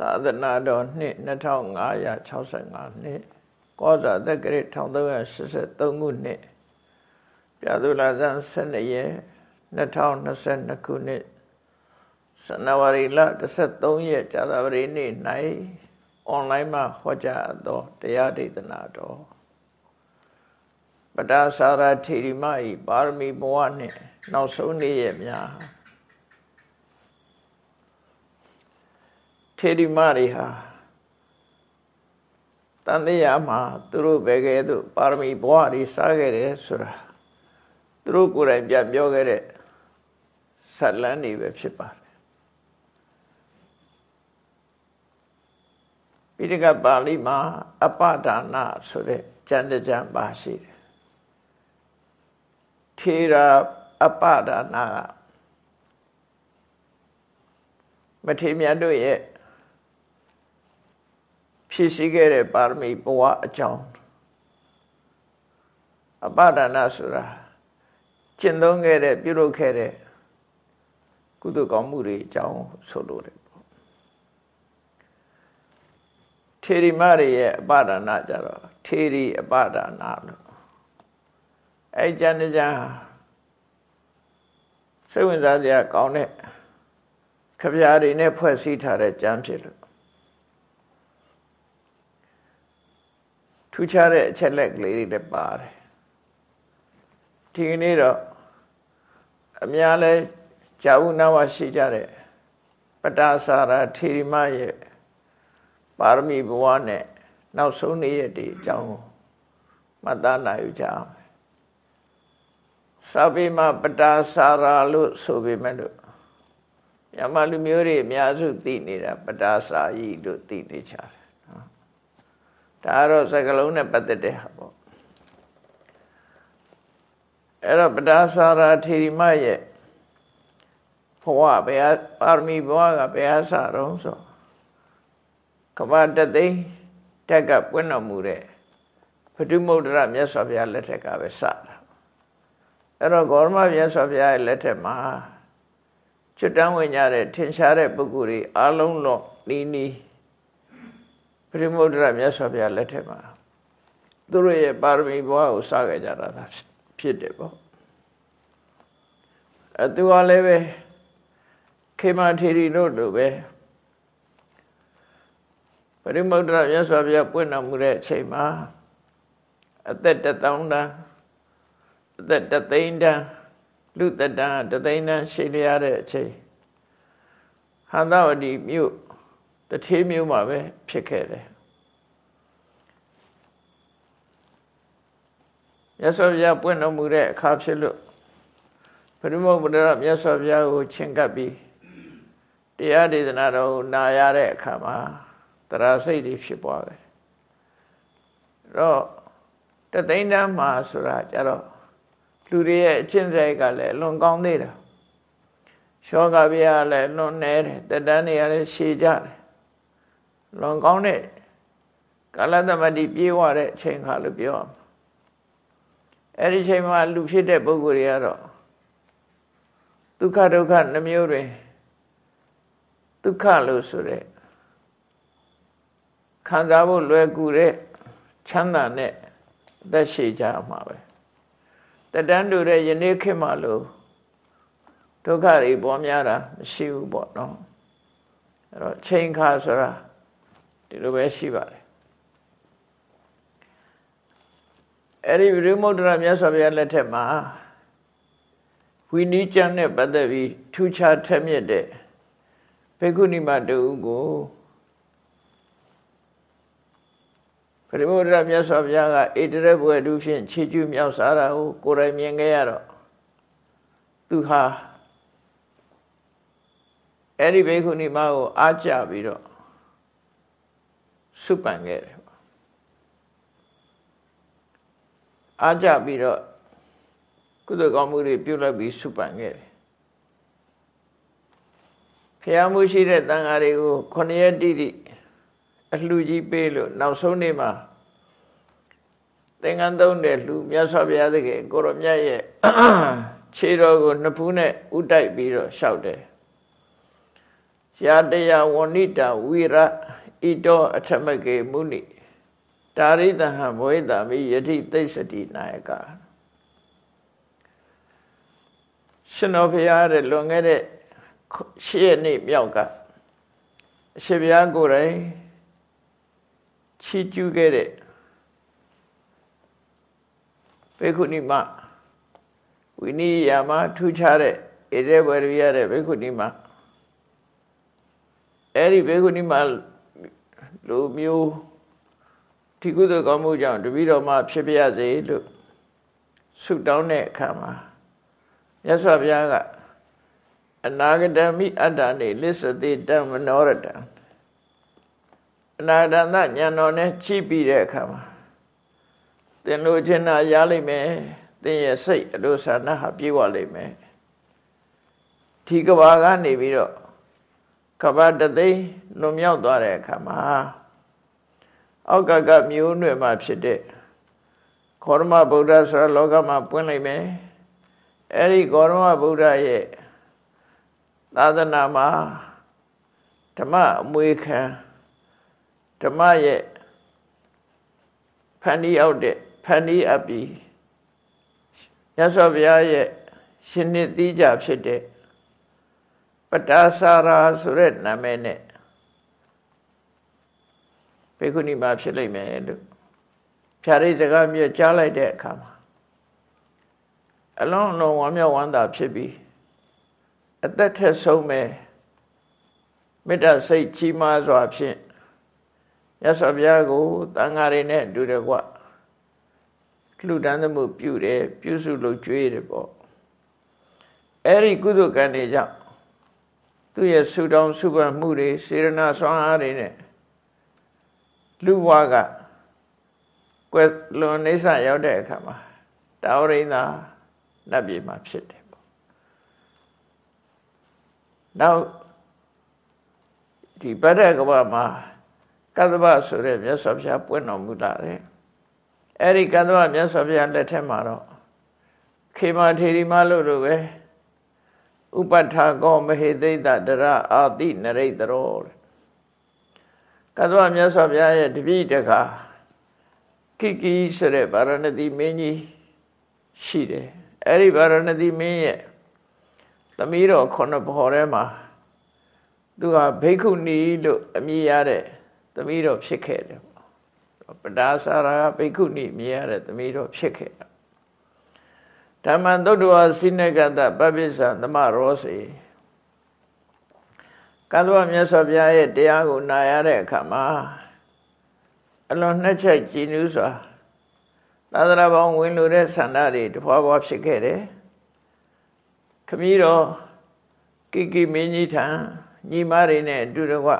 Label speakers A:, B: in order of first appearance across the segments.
A: သာသနာတော်နှစ်2565နှစ်ကောဇာတက္ကရာ1383ခုနှစ်ပြာသူလာဇန်12ရက်2022ခုနှစ်ဇန်နဝါရီလ13ရက်ဇာသပတေးနေ့၌အွန်လိုင်းမှာဟောကြားသောတရားဒေသနာတော်ပတာစာရထေရီမဤပါရမီဘဝနှင့်နောက်ဆုံးနေ့ရက်များ ထေရီမတွေဟာတန်တရားမှာသူတို့ဘယ်ကဲသို့ပါရမီဘဝတွေစားခဲ့တယ်ဆိုတာသူတို့ကိုယ်တိုင်ပြပြောခဲ့တဲ့ဇတ်လန်းတွေပဲဖြစ်ပါတယ်ပိဋကပါဠိမှာအပဒါနဆိုတဲ့ကျမ်းတစ်ကျမ်းပါရှိတယ်ထေရာအပဒါနကမထေမြတ်တို့ရဲ့ ဖြည့်ရှိခဲ့တဲ့ပါရမီဘဝအကြောင်းအပဒါနဆိုတာကျင့်သုံးခဲ့တဲ့ပြုလုပ်ခဲ့တဲ့ကုသိုလ်ကောင်းမှုတွေအကြောင်းဆိုလိုတယ်ပေါ့ထေရီမတွေရဲ့အပဒါနကြတော့ထေရီအပဒါနလို့အဲကျန်တဲ့ကျန်စိတ်ဝင်စားစရာကောင်းတဲ့ခပြားတွေနဲ့ဖွဲ့စည်းထားတဲ့ကျမ်းဖြစ်လို့ ထူးခြားတဲ့အချက်လက်ကလေးတွေလည်းပါတယ်ဒီကနေ့တော့အများလဲကြာဦးနာဝရှိကြတဲ့ပတာစာရထေရီမရဲ့ပါရမီဘဝနဲ့နောက်ဆုံးနေ့ရက်ဒီအကြောင်းကိုမှတ်သားနိုင်ကြအောင်စာပေမှာပတာစာရာလို့ဆိုပေမဲ့လို့မြန်မာလူမျိုးတွေအများစုသိနေတာပတာစာကြီးလို့သိနေကြတယ် ဒါကတော့စကလုံးနဲ့ပတ်သက်တဲ့ဟာပေါ့အဲ့တော့ပဒါစာရာထေရီမရဲ့ဘဝဘယ်ပါရမီဘဝကဘယ်အစတော့ဆိုကမ္ဘာတသိန်းတက်ကပွင့်တော်မူတဲ့ဘုဒ္ဓမုဒ္ဒရမြတ်စွာဘုရားလက်ထက်ကပဲစတာအဲ့တော့ဂေါရမမြတ်စွာဘုရားရဲ့လက်ထက်မှာကျွတ်တန်းဝင်ကြတဲ့ထင်ရှားတဲ့ပုဂ္ဂိုလ်တွေအလုံးလုံးနီးနီး ပရိမုဒ္ဒရမြတ်စွာဘုရားလက်ထက်မှာသူတို့ရဲ့ပါရမီဘဝကိုစခဲ့ကြတာဖြစ်တယ်ပေါ့အဲသူကလည်းပဲခေမထေရီတို့လိုပဲပရိမုဒ္ဒရမြတ်စွာဘုရားပွင့်တော်မူတဲ့အချိန်မှာအသက်တသောင်းတန်းအသက်တသိန်းတန်းလူသက်တန်းတသိန်းတန်းရှိလျားတဲ့အချိန်ဟန္တဝတီမြို့ တထေးမျိုးမှာပဲဖြစ်ခဲ့တယ်မြတ်စွာဘုရားပွင့်တော်မူတဲ့အခါဖြစ်လို့ပရိမောဗုဒ္ဓရမြတ်စွာဘုရားကိုချင်ကပ်ပြီးတရားဒေသနာတော်ကိုနာရတဲ့အခါမှာတရားစိတ်တွေဖြစ်ပွားတယ်တော့တသိန်းတန်းမှာဆိုတာကြတော့လူတွေရဲ့အချင်းစိတ်ကလည်းလွန်ကောင်းသေးတာရှောကဗျာလည်းလွန်နေတယ်တတန်းတွေလည်းရှည်ကြတယ် လွန်ကောင်းတဲ့ကာလသမတိပြေးဝတဲ့အချိန်ခါလို့ပြောအောင်အဲ့ဒီချိန်မှာလူဖြစ်တဲ့ပုဂ္ဂိုလ်တွေကတော့ဒုက္ခဒုက္ခနှမျိုးတွင်ဒုက္ခလို့ဆိုတဲ့ခံစားဖို့လွယ်ကူတဲ့ချမ်းသာနဲ့အသက်ရှည်ကြမှာပဲတတန်းတူတဲ့ယနေ့ခေတ်မှာလို့ဒုက္ခတွေပေါ်များတာမရှိဘူးပေါ့နော်အဲ့တော့ချိန်ခါဆိုတာ ဒီလိုပဲရှိပါတယ်အဲ့ဒီဝိမုဒ္ဒရာမြတ်စွာဘုရားလက်ထက်မှာဝိနည်းကျမ်းနဲ့ပတ်သက်ပြီးထူးခြားထက်မြက်တဲ့ဘေကုဏိမတူကိုပရိမုဒ္ဒရာမြတ်စွာဘုရားကဣတရဘွယ်သူဖြင့်ခြေကျူးမြောက်စားတာကိုကိုယ်တိုင်မြင်ခဲ့ရတော့သူဟာအဲ့ဒီဘေကုဏိမကိုအားကြပြီးတော့ စုပန်ခဲ့တယ်အားကြပြီးတော့ကုသိုလ်ကောင်းမှုတွေပြုလုပ်ပြီးစုပန်ခဲ့တယ်ဖျားမှုရှိတဲ့တန်ဃာတွေကိုခொနရက်တိတိအလှကြီးပေးလို့နောက်ဆုံးနေ့မှာသင်္ကန်းသုံးတဲ့လူမြတ်စွာဘုရားသခင်ကိုရမြတ်ရဲ့ခြေတော်ကိုနှစ်ဖူးနဲ့ဥတိုက်ပြီးတော့လျှောက်တယ်ယာတယဝဏိတဝိရ ဣတောအထမကေမုနိတာရိတဟံဘဝိတာမိယတိသိစတိနာယကရှင်တော်ဘုရားတဲ့လွန်ခဲ့တဲ့ရှစ်ရက်နေ့မြောက်ကအရှင်ဘုရားကိုယ်တိုင်ချီးကျူးခဲ့တဲ့ဘေခုနီမဝိနည်းယာမထူးခြားတဲ့ဣရေဝရရတဲ့ဘေခုနီမအဲ့ဒီဘေခုနီမ လူမျိုးဒီကုသိုလ်ကောင်းမှုကြောင့်တပည့်တော်မှဖြစ်ပြရစေလို့ဆုတောင်းတဲ့အခါမှာမြတ်စွာဘုရားကအနာဂတမိအတ္တနေလစ္စတိတမနောရတံအနာဂတဉာဏ်တော်နဲ့ချိပြီးတဲ့အခါမှာသင်တို့ချင်းနာရလိမ့်မယ်သင်ရဲ့စိတ်အလိုဆန္ဒဟာပြေဝလိမ့်မယ်ဒီကဘာကနေပြီးတော့ ကဘာတသိန်းလွန်မြောက်သွားတဲ့အခါမှာအောက်ကကမျိုးနွယ်မှာဖြစ်တဲ့ခောရမဗုဒ္ဓဆိုတဲ့လောကမှာပွင့်လိုက်မယ်အဲ့ဒီခောရမဗုဒ္ဓရဲ့သာသနာမှာဓမ္မအမွေခံဓမ္မရဲ့ဖန်တီးအောက်တဲ့ဖန်တီးအပ်ပြီးရသော်ဘုရားရဲ့ရှင်နှစ်သီးကြဖြစ်တဲ့ ပတာစာရာဆိုတဲ့နာမည်နဲ့ဘေခုနီမှာဖြစ်လိမ့်မယ်လို့ဖြာရိစကားမြေကြားလိုက်တဲ့အခါမှာအလုံးလုံးဝမ်းမြောက်ဝမ်းသာဖြစ်ပြီးအသက်ထက်ဆုံးမဲ့မေတ္တာစိတ်ကြီးမားစွာဖြင့်ရသော်ဘုရားကိုတန်ဃာတွေနဲ့တူတယ်ကွလှူဒန်းမှုပြုတယ်ပြုစုလို့ကြွေးတယ်ပေါ့အဲ့ဒီကုသိုလ်ကံတွေကြောင့် သူ့ရဲ့ဆုတောင်းဆုပန်မှုတွေစေရနာဆွမ်းအားတွေနဲ့လူဘဝကကွယ်လွန်နေဆရောက်တဲ့အခါမှာတာဝရိန္ဒာနတ်ပြည်မှာဖြစ်တယ်ပေါ့နောက်ဒီဗဒ္ဒကဘာမှာကသဗ္ဗဆိုတဲ့မြတ်စွာဘုရားပွင့်တော်မူတာလေအဲ့ဒီကသဗ္ဗမြတ်စွာဘုရားလက်ထက်မှာတော့ခေမာထေရီမလို့လို့ပဲ ဥပဋ္ဌာကောမဟေသိတတရအာတိနရိတရောကသဗ္ဗမြတ်စွာဘုရားရဲ့တပည့်တခါကိကိဆိုတဲ့ဗာရဏသီမင်းကြီးရှိတယ်အဲ့ဒီဗာရဏသီမင်းရဲ့သမီးတော်ခုနှစ်ဘော်ထဲမှာသူကဘိက္ခုနီလို့အမည်ရတဲ့သမီးတော်ဖြစ်ခဲ့တယ်ပဒါစာရာဘိက္ခုနီမြင်ရတဲ့သမီးတော်ဖြစ်ခဲ့တာ ဓမ္မံသုတ္တဝါစိနကတပပိစ္ဆသမရောစေကသဝမြတ်စွာဘုရားရဲ့တရားကိုနာရတဲ့အခါမှာအလွန်နှက်ချက်ကြည်နူးစွာသာသနာပေါင်းဝင်လို့တဲ့ဆန္ဒတွေတဖွာဖွာဖြစ်ခဲ့တယ်ခမည်းတော်ကိကိမင်းကြီးထံညီမတွေနဲ့အတူတကွ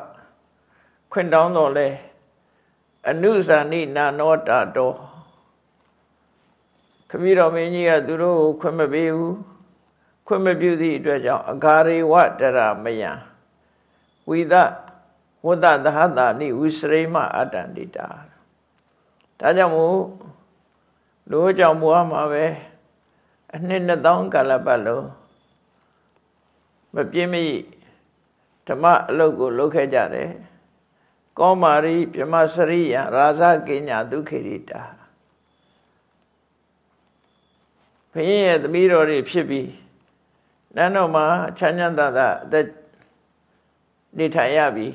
A: ခွင့်တောင်းတော်လဲအနုဇာနိနာနောတာတော် ခမည်းတော်မင်းကြီးကသူတို့ကိုခွင့်မပေးဘူးခွင့်မပြုသည့်အတွက်ကြောင့်အဂါရေဝတရမယံဝိသဝတ္တသဟတာနိဝိစရိမအတ္တန္တိတာဒါကြောင့်မို့လိုကြောင့်ဘွားမှာပဲအနှစ်2000ကာလပတ်လုံးမပြင်းမိဓမ္မအလုပ်ကိုလုပ်ခဲ့ကြတယ်ကောမာရိပြမစရိယရာဇကိညာဒုခေရိတာ ဘုရင်ရဲ့သမီးတော်တွေဖြစ်ပြီးနန်းတော်မှာချမ်းချမ်းသာသာအသက်နေထိုင်ရပြီ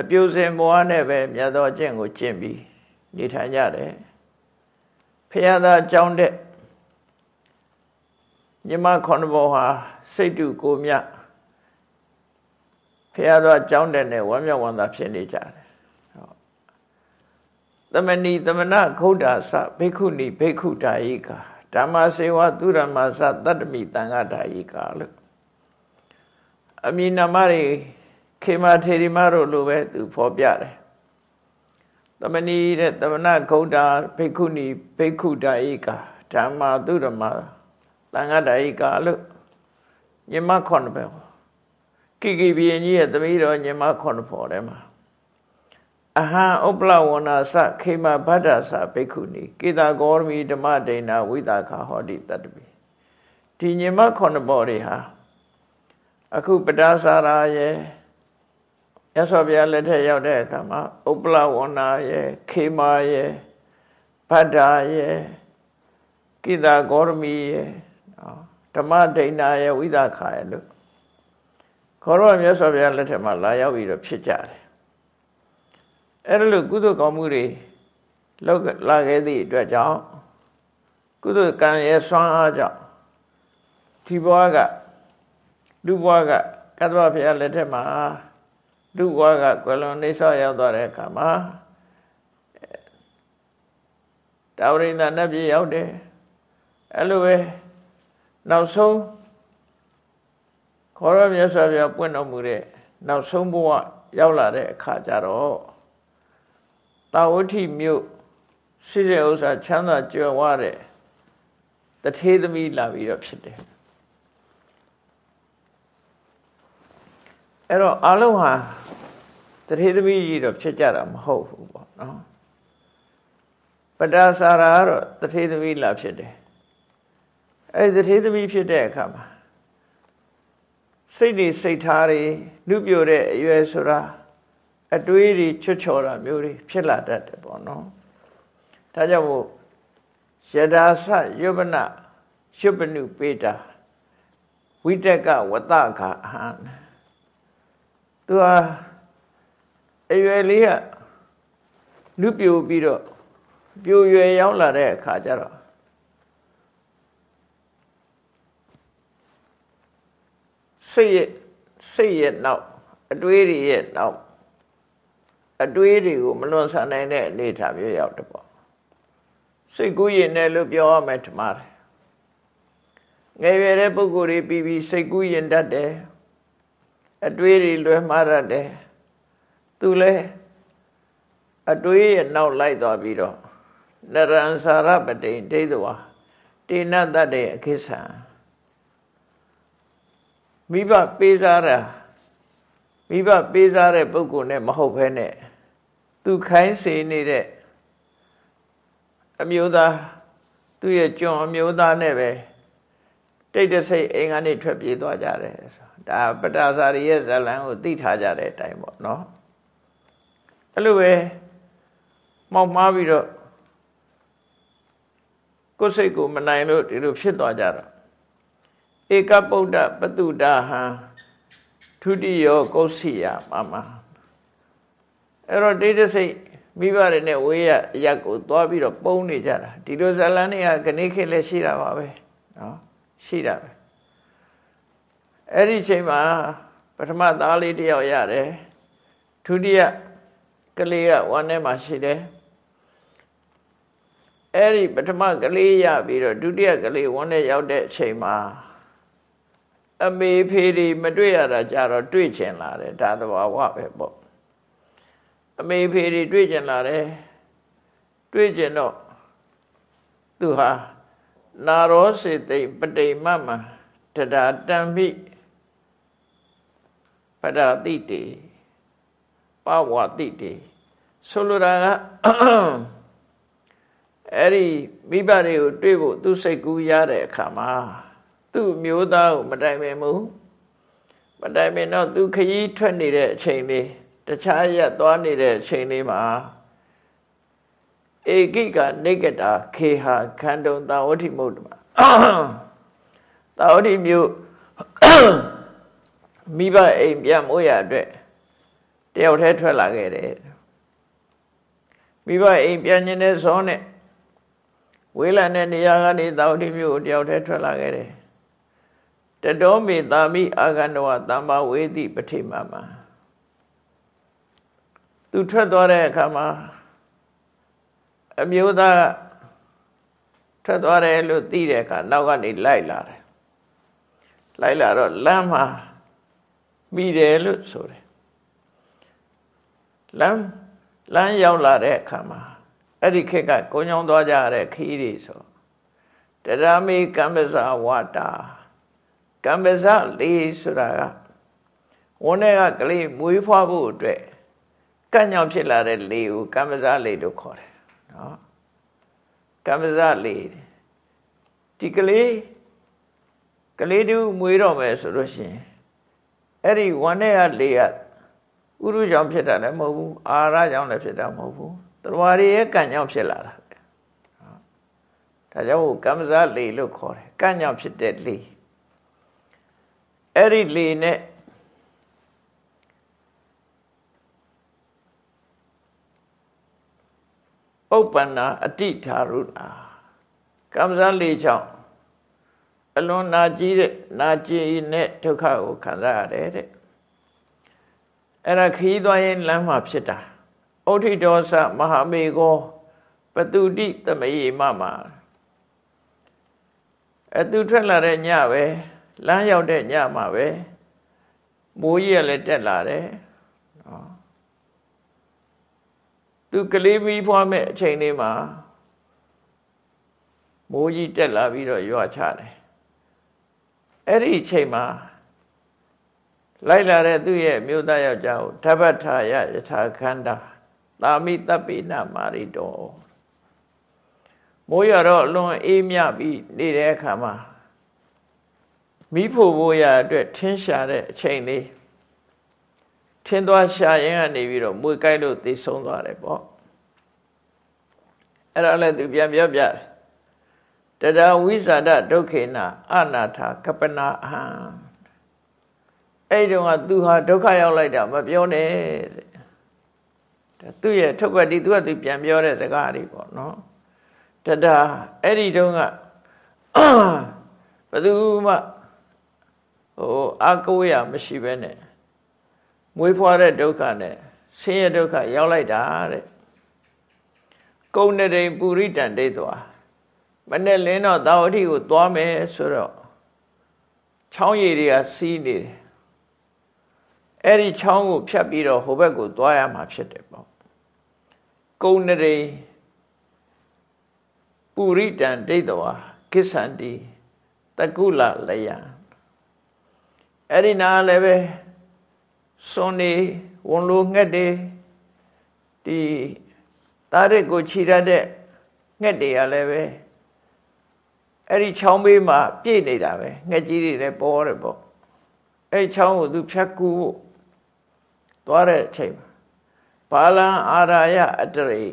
A: အပြုစင်ဘဝနဲ့ပဲမြတ်သောအကျင့်ကိုကျင့်ပြီးနေထိုင်ကြတယ်ဖះသားကြောင်းတဲ့ညီမခွန်ဘောဟာစိတ်တူကိုမြဖះသားကြောင်းတဲ့နဲ့ဝမ်းမြောက်ဝမ်းသာဖြစ်နေကြတယ် သမဏီသမဏခုဒ္ဒါသဘိက္ခုနီဘိက္ခုတာယိကာဓမ္မစေဝသူရမသတတ္တမိတန်ခါတာယိကာလို့အမိနာမတွေခေမထေရီမတို့လိုပဲသူဖော်ပြတယ်သမဏီတဲ့သမဏဂௌဒာဘိက္ခုနီဘိက္ခုတာဧကာဓမ္မာသူရမသံဃာတာဧကာလို့ညမခွန်ပဲကိကိဘီရင်ကြီးရဲ့သမီးတော်ညမခွန်ဖော်တယ်မှာ အဟံဥပလဝနာသခေမဗဒ္ဒသဘိက္ခုနီကေတာဂောရမီဓမ္မဒိဏဝိတာခဟောတိတတ္တပိဒီညမခွန်ဘော်တွေဟာအခုပဒါစာရာရဲ့ရသော်ဘုရားလက်ထက်ရောက်တဲ့အခါမှာဥပလဝဏရဲ့ခေမာရဲ့ဗဒ္ဒာရဲ့ကိတာဂေါရမီရဲ့ဓမ္မဒိဏရဲ့ဝိသခာရဲ့လို့ခေါ်တော့မြတ်စွာဘုရားလက်ထက်မှာလာရောက်ပြီးတော့ဖြစ်ကြတယ် အဲ့ဒါလို့ကုသိုလ်ကောင်းမှုတွေလောက်လာခဲ့သည့်အတွက်ကြောင့်ကုသိုလ်ကံရဲ့ဆွမ်းအားကြောင့်ဒီဘဝကလူဘဝကကတ္တဝဘုရားလက်ထက်မှာလူဘဝကကွယ်လွန်နေဆောက်ရောက်သွားတဲ့အခါမှာတာဝရိန္ဒနတ်ပြည်ရောက်တယ်အဲ့လိုပဲနောက်ဆုံးခေါ်ရမြတ်စွာဘုရားပွင့်တော်မူတဲ့နောက်ဆုံးဘဝရောက်လာတဲ့အခါကျတော့ တာဝတိမြို့ရှိတဲ့ဥစ္စာချမ်းသာကြွယ်ဝတဲ့တထေးသမီးလာပြီးတော့ဖြစ်တယ်အဲ့တော့အလုံးဟာတထေးသမီးကြီးတော့ဖြစ်ကြတာမဟုတ်ဘူးပေါ့နော်ပဒါစာရာကတော့တထေးသမီးလာဖြစ်တယ်အဲ့ဒီတထေးသမီးဖြစ်တဲ့အခါမှာစိတ်တွေစိတ်ထားတွေနှုတ်ပြတဲ့အရွယ်ဆိုတာ အတွေးတွေချွတ်ချော်တာမျိုးတွေဖြစ်လာတတ်တယ်ပေါ့နော်ဒါကြောင့်မို့ယဒါဆယုပနယုပနုပေတာဝိတက်ကဝတ္တခာဟံသူဟာအရွယ်လေးကနှုတ်ပြပြီးတော့ပြိုရွယ်ရောက်လာတဲ့အခါကျတော့စိတ်ရဲ့စိတ်ရဲ့နောက်အတွေးတွေရဲ့နောက် အတွေးတွေကိုမလွန်ဆန်နိုင်တဲ့အနေအထားမျိုးရောက်တယ်ပေါ့စိတ်ကူးရင်လည်းလို့ပြောရမယ်ထင်ပါတယ်ငယ်ရွယ်တဲ့ပုဂ္ဂိုလ်တွေပြီးပြီးစိတ်ကူးရင်တတ်တယ်အတွေးတွေလွယ်မှားတတ်တယ်သူလည်းအတွေးရဲ့နောက်လိုက်သွားပြီးတော့နရံစာရပတိဒိဋ္ဌဝါတေနတတ္တေအခိစ္ဆံမိဘပေးစားတာမိဘပေးစားတဲ့ပုဂ္ဂိုလ်နဲ့မဟုတ်ဘဲနဲ့ သူခိုင်းစေနေတဲ့အမျိုးသားသူ့ရဲ့ကျွန်အမျိုးသားနဲ့ပဲတိတ်တဆိတ်အိမ်ကနေထွက်ပြေးသွားကြတယ်ဒါပတ္တာစာရီရဲ့ဇလံကိုသိထားကြတဲ့အတိုင်းပေါ့နော်အဲ့လိုပဲမောက်မှားပြီးတော့ကိုယ်စိတ်ကိုမနိုင်လို့ဒီလိုဖြစ်သွားကြတာဧကပုဒ္ဒပတုဒဟံထုတိယောကုဋ္စီယမမ အဲ့တော့ဒိဋ္ဌစိတ်မိဘတွေနဲ့ဝေးရအရက်ကိုသွားပြီးတော့ပုံနေကြတာဒီလိုဇလန်းတွေကခဏခေတ်လည်းရှိတာပါပဲနော်ရှိတာပဲအဲ့ဒီချိန်မှာပထမသားလေးတယောက်ရတယ်ဒုတိယကလေးကဝမ်းထဲမှာရှိတယ်အဲ့ဒီပထမကလေးရပြီးတော့ဒုတိယကလေးဝမ်းထဲရောက်တဲ့အချိန်မှာအမေဖေတွေမတွေ့ရတာကြတော့တွေ့ချင်လာတယ်ဒါသဘာဝပဲပေါ့ အမေဖေတွေတွေ့ချင်လာတယ်တွေ့ချင်တော့သူဟာနာရောစေတိပတိမမတဒါတံမိပဒတိတေပဝတိတေဆိုလိုတာကအဲ့ဒီမိဘတွေကိုတွေ့ဖို့သူစိတ်ကူးရတဲ့အခါမှာသူ့မျိုးသားကိုမတိုင်ပင်ဘူးမတိုင်ပင်တော့သူခရီးထွက်နေတဲ့အချိန်လေး တခြားရက်သွားနေတဲ့အချိန်လေးမှာဧကိကနေကတာခေဟာခန္တုံတာဝတိမုဒ္ဓမတာဝတိမျိုးမိဘအိမ်ပြန်မိုးရအတွက်တယောက်တည်းထွက်လာခဲ့တယ်မိဘအိမ်ပြန်ခြင်းနဲ့ဇောနဲ့ဝေးလံတဲ့နေရာကနေတာဝတိမျိုးတယောက်တည်းထွက်လာခဲ့တယ်တတောမေတာမိအာဂန္တဝသမ္မာဝေတိပဋိမမ သူထွက်သွားတဲ့အခါမှာအမျိုးသားထွက်သွားတယ်လို့သိတဲ့အခါနောက်ကနေလိုက်လာတယ်လိုက်လာတော့လမ်းမှာမိတယ်လို့ဆိုတယ်လမ်းလမ်းရောက်လာတဲ့အခါမှာအဲ့ဒီခေတ်ကကိုညောင်းသွားကြရတဲ့ခီးတွေဆိုတရမေကမ္မဇဝတာကမ္မဇလေးဆိုတာကဝန်းထဲကကလေးမွေးဖွားဖို့အတွက် ကန့်ညောင်ဖြစ်လာတဲ့လေးကိုကမ္မဇလေးလို့ခေါ်တယ်နော်ကမ္မဇလေးဒီကလေးကလေးတူမွေးတော့မယ်ဆိုလို့ရှိရင်အဲ့ဒီဝမ်းနဲ့ကလေကဥရုကြောင့်ဖြစ်တာလည်းမဟုတ်ဘူးအာရကြောင့်လည်းဖြစ်တာမဟုတ်ဘူးတရဝရီရဲ့ကံကြောင့်ဖြစ်လာတာဒါကြောင့်ကမ္မဇလေလို့ခေါ်တယ်ကံကြောင့်ဖြစ်တဲ့လေအဲ့ဒီလေနဲ့ ပုပ္ပန္နာအတိထာရုဏာကမ္မဇလေကြောင့်အလွန်နာကြီးတဲ့နာကျင်တဲ့ဒုက္ခကိုခံစားရတယ်တဲ့အဲ့ဒါခီးသွားရင်လမ်းမှာဖြစ်တာဩဋ္ဌိဒောသမဟာမေကောပတုတိသမယေမမှာအသူထွက်လာတဲ့ညပဲလမ်းရောက်တဲ့ညမှာပဲမိုးကြီးကလည်းတက်လာတယ်နော် သူကလေးမီးဖွားမဲ့အချိန်လေးမှာမိုးကြီးတက်လာပြီးတော့ရွာချတယ်အဲ့ဒီအချိန်မှာလိုက်လာတဲ့သူ့ရဲ့မြို့သားယောက်ျားကိုဓဗ္ဗထာယယထာခန္ဓာသာမိတပိနမာရိတောမိုးရတော့အလွန်အေးမြပြီးနေတဲ့အခါမှာမိဖို့ဘိုးရအတွက်ထင်းရှာတဲ့အချိန်လေး ထင်းသွားရှာရင်ကနေပြီးတော့မွေကြိုက်လို့သိဆုံးသွားတယ်ပေါ့အဲ့ဒါလည်းသူပြန်ပြောပြတယ်တတဝိဇာဒဒုက္ခေနအနာထာကပနာအဟံအဲ့ဒီတော့ကသူဟာဒုက္ခရောက်လိုက်တာမပြောနဲ့တဲ့သူ့ရဲ့ထုတ်ပတ်ဒီသူကသူပြန်ပြောတဲ့စကားတွေပေါ့နော်တတအဲ့ဒီတုန်းကဘယ်သူမှဟိုအာကိုရမရှိပဲနဲ့ မွေးဖွားတဲ့ဒုက္ခနဲ့ဆင်းရဲဒုက္ခရောက်လိုက်တာတဲ့ကုံနေတိပုရိတန်ဒိဋ္ဌဝါမနဲ့လင်းတော့သာဝတိကိုသွားမယ်ဆိုတော့ချောင်းရည်တွေကစီးနေတယ်အဲ့ဒီချောင်းကိုဖြတ်ပြီးတော့ဟိုဘက်ကိုသွားရမှာဖြစ်တယ်ပေါ့ကုံနေတိပုရိတန်ဒိဋ္ဌဝါကိစ္ဆန္တိတကုလလယံအဲ့ဒီနာလည်းပဲ စွန်နေဝန်လိုငှက်တွေဒီတားရက်ကိုခြိရတဲ့ငှက်တွေကလည်းပဲအဲ့ဒီချောင်းဘေးမှာပြည့်နေတာပဲငှက်ကြီးတွေလည်းပေါ်တယ်ပေါ့အဲ့ချောင်းကိုသူဖြတ်ကူဖို့သွားတဲ့အချိန်မှာဘာလံအာရာယအတရိ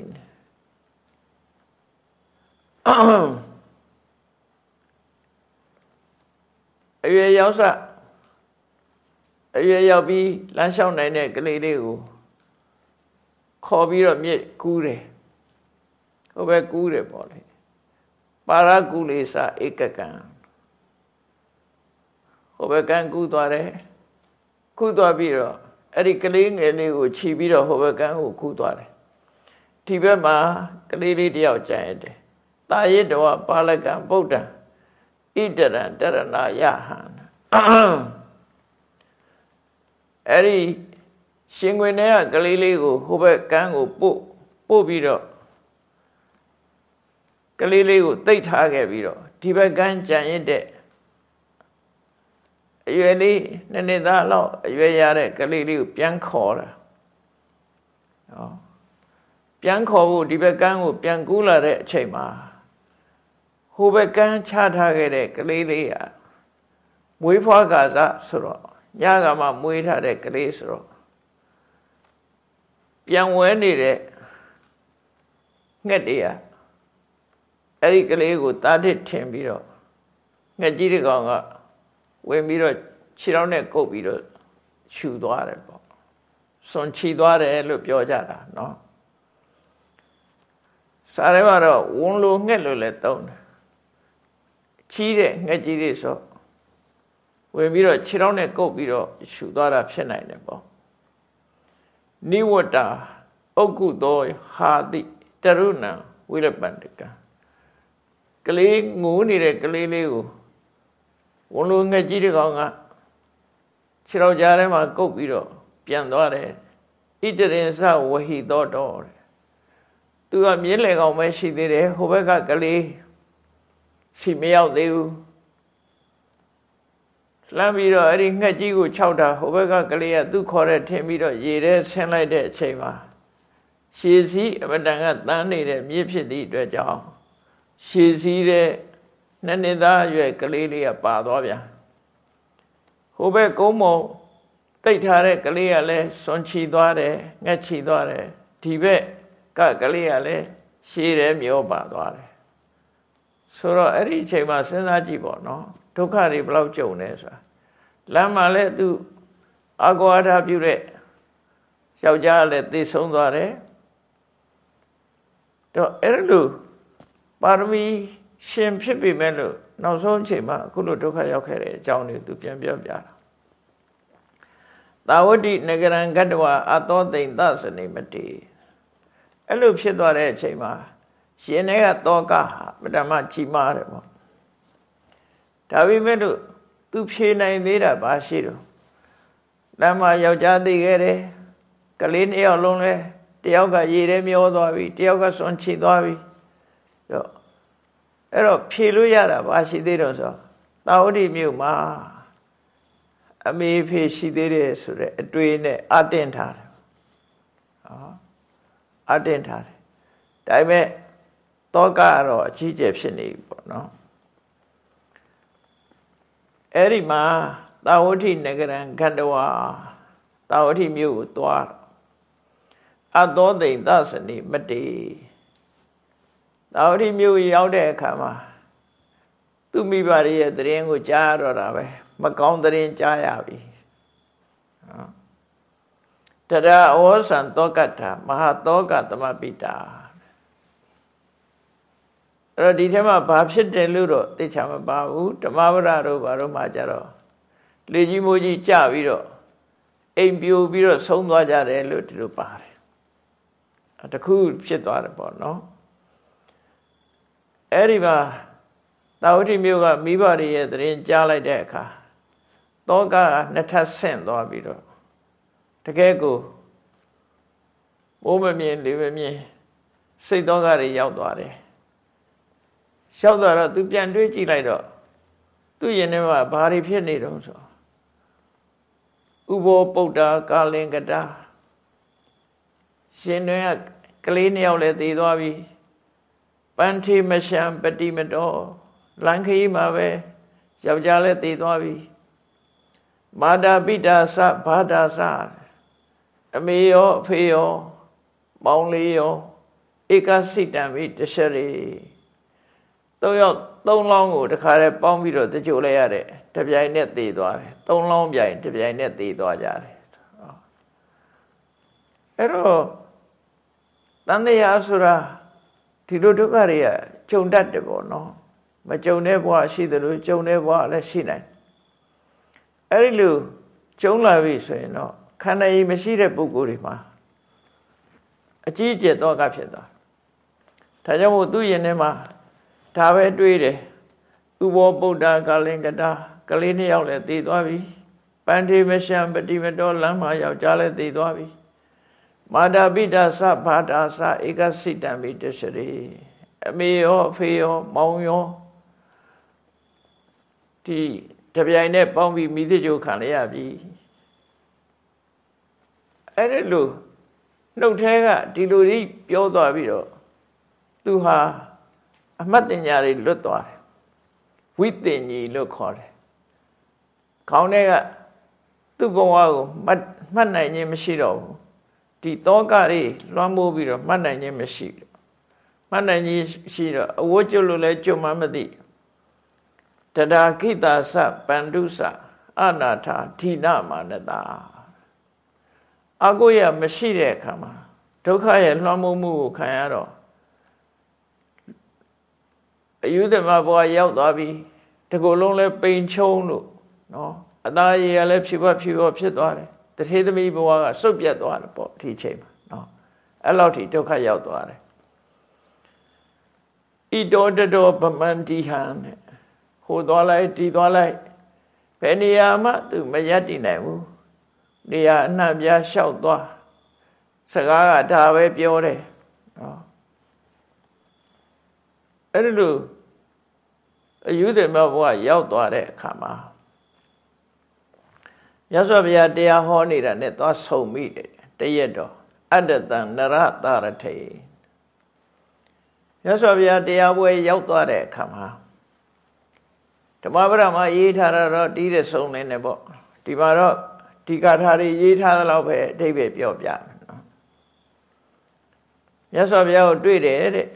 A: အရွယ်ရောက်စ အရွယ်ရောက်ပြီးလမ်းလျှောက်နိုင်တဲ့ကလေးလေးကိုခေါ်ပြီးတော့မြစ်ကူးတယ်ဟိုပဲကူးတယ်ပေါ့လေပါရကုလေစာဧကကံဟိုဘက်ကံကူးသွားတယ်ကူးသွားပြီးတော့အဲ့ဒီကလေးငယ်လေးကိုခြီးပြီးတော့ဟိုဘက်ကံကိုကူးသွားတယ်ဒီဘက်မှာကလေးလေးတယောက်ကြံရတယ်တာရစ်တော်ပါလကံဗုဒ္ဓံဣတရံတရဏယဟံ အဲ့ဒီရှင်ခွင်ထဲကကလေးလေးကိုဟိုဘက်ကန်းကိုပို့ပို့ပြီးတော့ကလေးလေးကိုတိတ်ထားခဲ့ပြီးတော့ဒီဘက်ကန်းကြံရတဲ့အရွယ်လေးနှစ်နှစ်သားလောက်အရွယ်ရတဲ့ကလေးလေးကိုပြန်ခေါ်တာဟောပြန်ခေါ်ဖို့ဒီဘက်ကန်းကိုပြန်ကူးလာတဲ့အချိန်မှာဟိုဘက်ကန်းချထားခဲ့တဲ့ကလေးလေးကမွေးဖွားကာစဆိုတော့ ညကမှမွေးထားတဲ့ကလေးဆိုတော့ပြန်ဝဲနေတဲ့ငှက်တွေကအဲ့ဒီကလေးကိုတားတစ်ထင်ပြီးတော့ငှက်ကြီးတကောင်ကဝင်ပြီးတော့ခြေထောက်နဲ့ကုပ်ပြီးတော့ခြူသွားတယ်ပေါ့စွန်ချီသွားတယ်လို့ပြောကြတာเนาะစားရဲမှာတော့ဝန်းလိုငှက်လို့လည်းသုံးတယ်ချီးတဲ့ငှက်ကြီးတွေဆို ဝင်ပြီးတော့ခြေထောက်နဲ့ကုပ်ပြီးတော့ခြူသွားတာဖြစ်နိုင်တယ်ပေါ့နိဝတ္တာဥက္ကုသောဟာတိတရုဏံဝိရပန္တကကလေးငိုးနေတဲ့ကလေးလေးကိုဝန်လိုငှက်ကြီးတစ်ကောင်ကခြေတော်ကြားထဲမှာကုတ်ပြီးတော့ပြန်သွားတယ်ဣတရင်စဝဟိသောတော်တဲ့သူကမြင်းလေကောင်ပဲရှိသေးတယ်ဟိုဘက်ကကလေးရှိမရောက်သေးဘူး လှမ်းပြီးတော့အဲ့ဒီငှက်ကြီးကိုခြောက်တာဟိုဘက်ကကလေးကသူ့ခေါ်တဲ့ထင်ပြီးတော့ရေထဲဆင်းလိုက်တဲ့အချိန်မှာရှည်စည်းအမတန်ကတန်းနေတဲ့မြစ်ဖြစ်သည့်အတွက်ကြောင့်ရှည်စည်းတဲ့နှစ်နှစ်သားအရွယ်ကလေးလေးကပါသွားပြန်ဟိုဘက်ကုန်းမောတိတ်ထားတဲ့ကလေးကလည်းစွန်ချီသွားတယ်ငှက်ချီသွားတယ်ဒီဘက်ကကလေးကလည်းရှည်တယ်မျောပါသွားတယ်ဆိုတော့အဲ့ဒီအချိန်မှာစဉ်းစားကြည့်ပေါ့နော် ဒုက္ခတွေဘယ်လောက်ကြုံနေဆိုတာလမ်းမှာလည်းသူအာကောအထာပြုတဲ့ယောက်ျားလည်းသိဆုံးသွားတယ်တော့အဲ့လိုပါရမီရှင်ဖြစ်ပြီမဲ့လို့နောက်ဆုံးအချိန်မှာအခုလိုဒုက္ခရောက်ခဲ့တဲ့အကြောင်းတွေသူပြန်ပြောပြတာသာဝတိနဂရံကတ္တဝအသောသိမ့်သစနေမတိအဲ့လိုဖြစ်သွားတဲ့အချိန်မှာရှင်တွေကတောကဟာပထမကြီးမားတယ်ပေါ့ ဒါပေမဲ့လို့သူဖြေနိုင်သေးတာဘာရှိတော့လမ်းမှာယောက်ျားသိခဲ့တယ်ကလေးနှစ်ယောက်လုံးလဲတယောက်ကရေထဲမျောသွားပြီတယောက်ကစွန့်ချသွားပြီတော့အဲ့တော့ဖြေလို့ရတာဘာရှိသေးတော့ဆိုသာဝတိမြို့မှာအမေဖေရှိသေးတယ်ဆိုတဲ့အတွေ့နဲ့အတင်ထားတယ်ဟောအတင်ထားတယ်ဒါပေမဲ့တောကကတော့အကြီးကျယ်ဖြစ်နေပြီပေါ့နော် အဲ့ဒီမှာသာဝတိနဂရံခန္ဓဝါသာဝတိမြို့ကိုသွားအသောသိမ့်သစနိမတေသာဝတိမြို့ရောက်တဲ့အခါမှာသူမိဘရဲ့တရင်ကိုကြားရတော့တာပဲမကောင်းတရင်ကြားရပြီတရဩဇံတောကတ္ထမဟာတောကသမပိတာ အဲ့တော့ဒီထဲမှာဘာဖြစ်တယ်လို့တော့သိချာမပါဘူးဓမ္မပဒတို့ဘာလို့မှကြတော့လေကြီးမိုးကြီးကြပြီးတော့အိမ်ပြိုပြီးတော့ဆုံးသွားကြတယ်လို့ဒီလိုပါတယ်တခုဖြစ်သွားတယ်ပေါ့နော်အဲ့ဒီမှာသာဝတိမြို့ကမိဘတွေရဲ့သတင်းကြားလိုက်တဲ့အခါတောကနှစ်ထပ်ဆင့်သွားပြီးတော့တကယ်ကိုမိုးမမြင်လေမမြင်စိတ်တော့ကတွေရောက်သွားတယ် ရောက်သွားတော့သူပြန်တွေးကြည့်လိုက်တော့သူ့ရင်ထဲမှာဘာတွေဖြစ်နေတုံးဆိုဥဘောပုဒ္ဒါကာလင်္ကတာရှင်တွေကကလေးနှစ်ယောက်လည်းသေသွားပြီပန်းထေမရှံပတိမတော်လန်ခီမှာပဲယောက်ျားလည်းသေသွားပြီမာတာပိတာသဘာတာသအမေရောအဖေရောမောင်လေးရောဧကစိတံမိတရှရေ သုံးယောက်သုံးလောင်းကိုတခါတည်းပေါင်းပြီးတော့တကြိုလိုက်ရတဲ့တပြိုင်နဲ့သေသွားတယ်သုံးလောင်းပြိုင်တပြိုင်နဲ့သေသွားကြတယ်အဲ့တော့တန်တရားဆိုတာဒီလိုဒုက္ခတွေကကြုံတတ်တယ်ပေါ့နော်မကြုံတဲ့ဘဝရှိတယ်လို့ကြုံတဲ့ဘဝလည်းရှိနိုင်အဲ့ဒီလိုကြုံလာပြီဆိုရင်တော့ခန္ဓာရည်မရှိတဲ့ပုဂ္ဂိုလ်တွေမှာအကြီးကျယ်တော့ကဖြစ်သွားဒါကြောင့်မို့သူ့ရင်ထဲမှာ ဒါပဲတွေးတယ်ဥဘောပုဒ္ဒါကာလင်္ကတာကလေးနှစ်ယောက်လည်းတည်သွားပြီပန္တိမရှံပတိမတော်လမ်းမှာယောက်ျားလည်းတည်သွားပြီမာတာပိတာသဘာတာသဧကစိတံမိတရှရေအမေရောအဖေရောမောင်ရောဒီတပြိုင်နဲ့ပေါင်းပြီးမိသကြိုခံရရပြီအဲ့ဒီလိုနှုတ်ထဲကဒီလိုကြီးပြောသွားပြီးတော့သူဟာ အမှတ်တင်ညာတွေလွတ်သွားတယ်ဝိတင်ကြီးလို့ခေါ်တယ်ခေါင်းထဲကသူ့ဘဝကိုမှတ်မှတ်နိုင်ခြင်းမရှိတော့ဘူးဒီတောကတွေလွှမ်းမိုးပြီးတော့မှတ်နိုင်ခြင်းမရှိတော့မှတ်နိုင်ခြင်းရှိတော့အဝတ်ကျွလို့လည်းကျွမှမသိတဒါခိတာသပန္ဒုသအနာထာဓိနမာနတာအကိုရမရှိတဲ့အခါမှာဒုက္ခရဲ့လွှမ်းမိုးမှုကိုခံရတော့ အယုဒမဘဝရောက်သွားပြီတကူလုံးလဲပိန်ချုံလို့နော်အသားရည်ကလည်းဖြူဘဖြူဘဖြစ်သွားတယ်တထေသမီးဘဝကစုပ်ပြတ်သွားတယ်ပေါ့ဒီချိန်မှာနော်အဲ့လောက်ထိဒုက္ခရောက်သွားတယ်ဣတောတတောဗမန္တိဟံတဲ့ဟိုသွားလိုက်တီသွားလိုက်ဘယ်နေရာမှသူမရက်တည်နိုင်ဘူးနေရာအနှံ့ပြားလျှောက်သွားစကားကဒါပဲပြောတယ်နော် အဲ့ဒီလိုအယုဒေမဘဝရောက်သွားတဲ့အခါမှာမြတ်စွာဘုရားတရားဟောနေတာနဲ့သွားဆုံမိတယ်တရက်တော့အတ္တတံနရတရထေမြတ်စွာဘုရားတရားပွဲရောက်သွားတဲ့အခါမှာဓမ္မပဒမှာရေးထားတာတော့တီးတဲ့ဆုံးနေတယ်ပေါ့ဒီမှာတော့ဒီကာထာတွေရေးထားသလောက်ပဲအဓိပ္ပာယ်ပြောပြမယ်နော်မြတ်စွာဘုရားကိုတွေ့တယ်တဲ့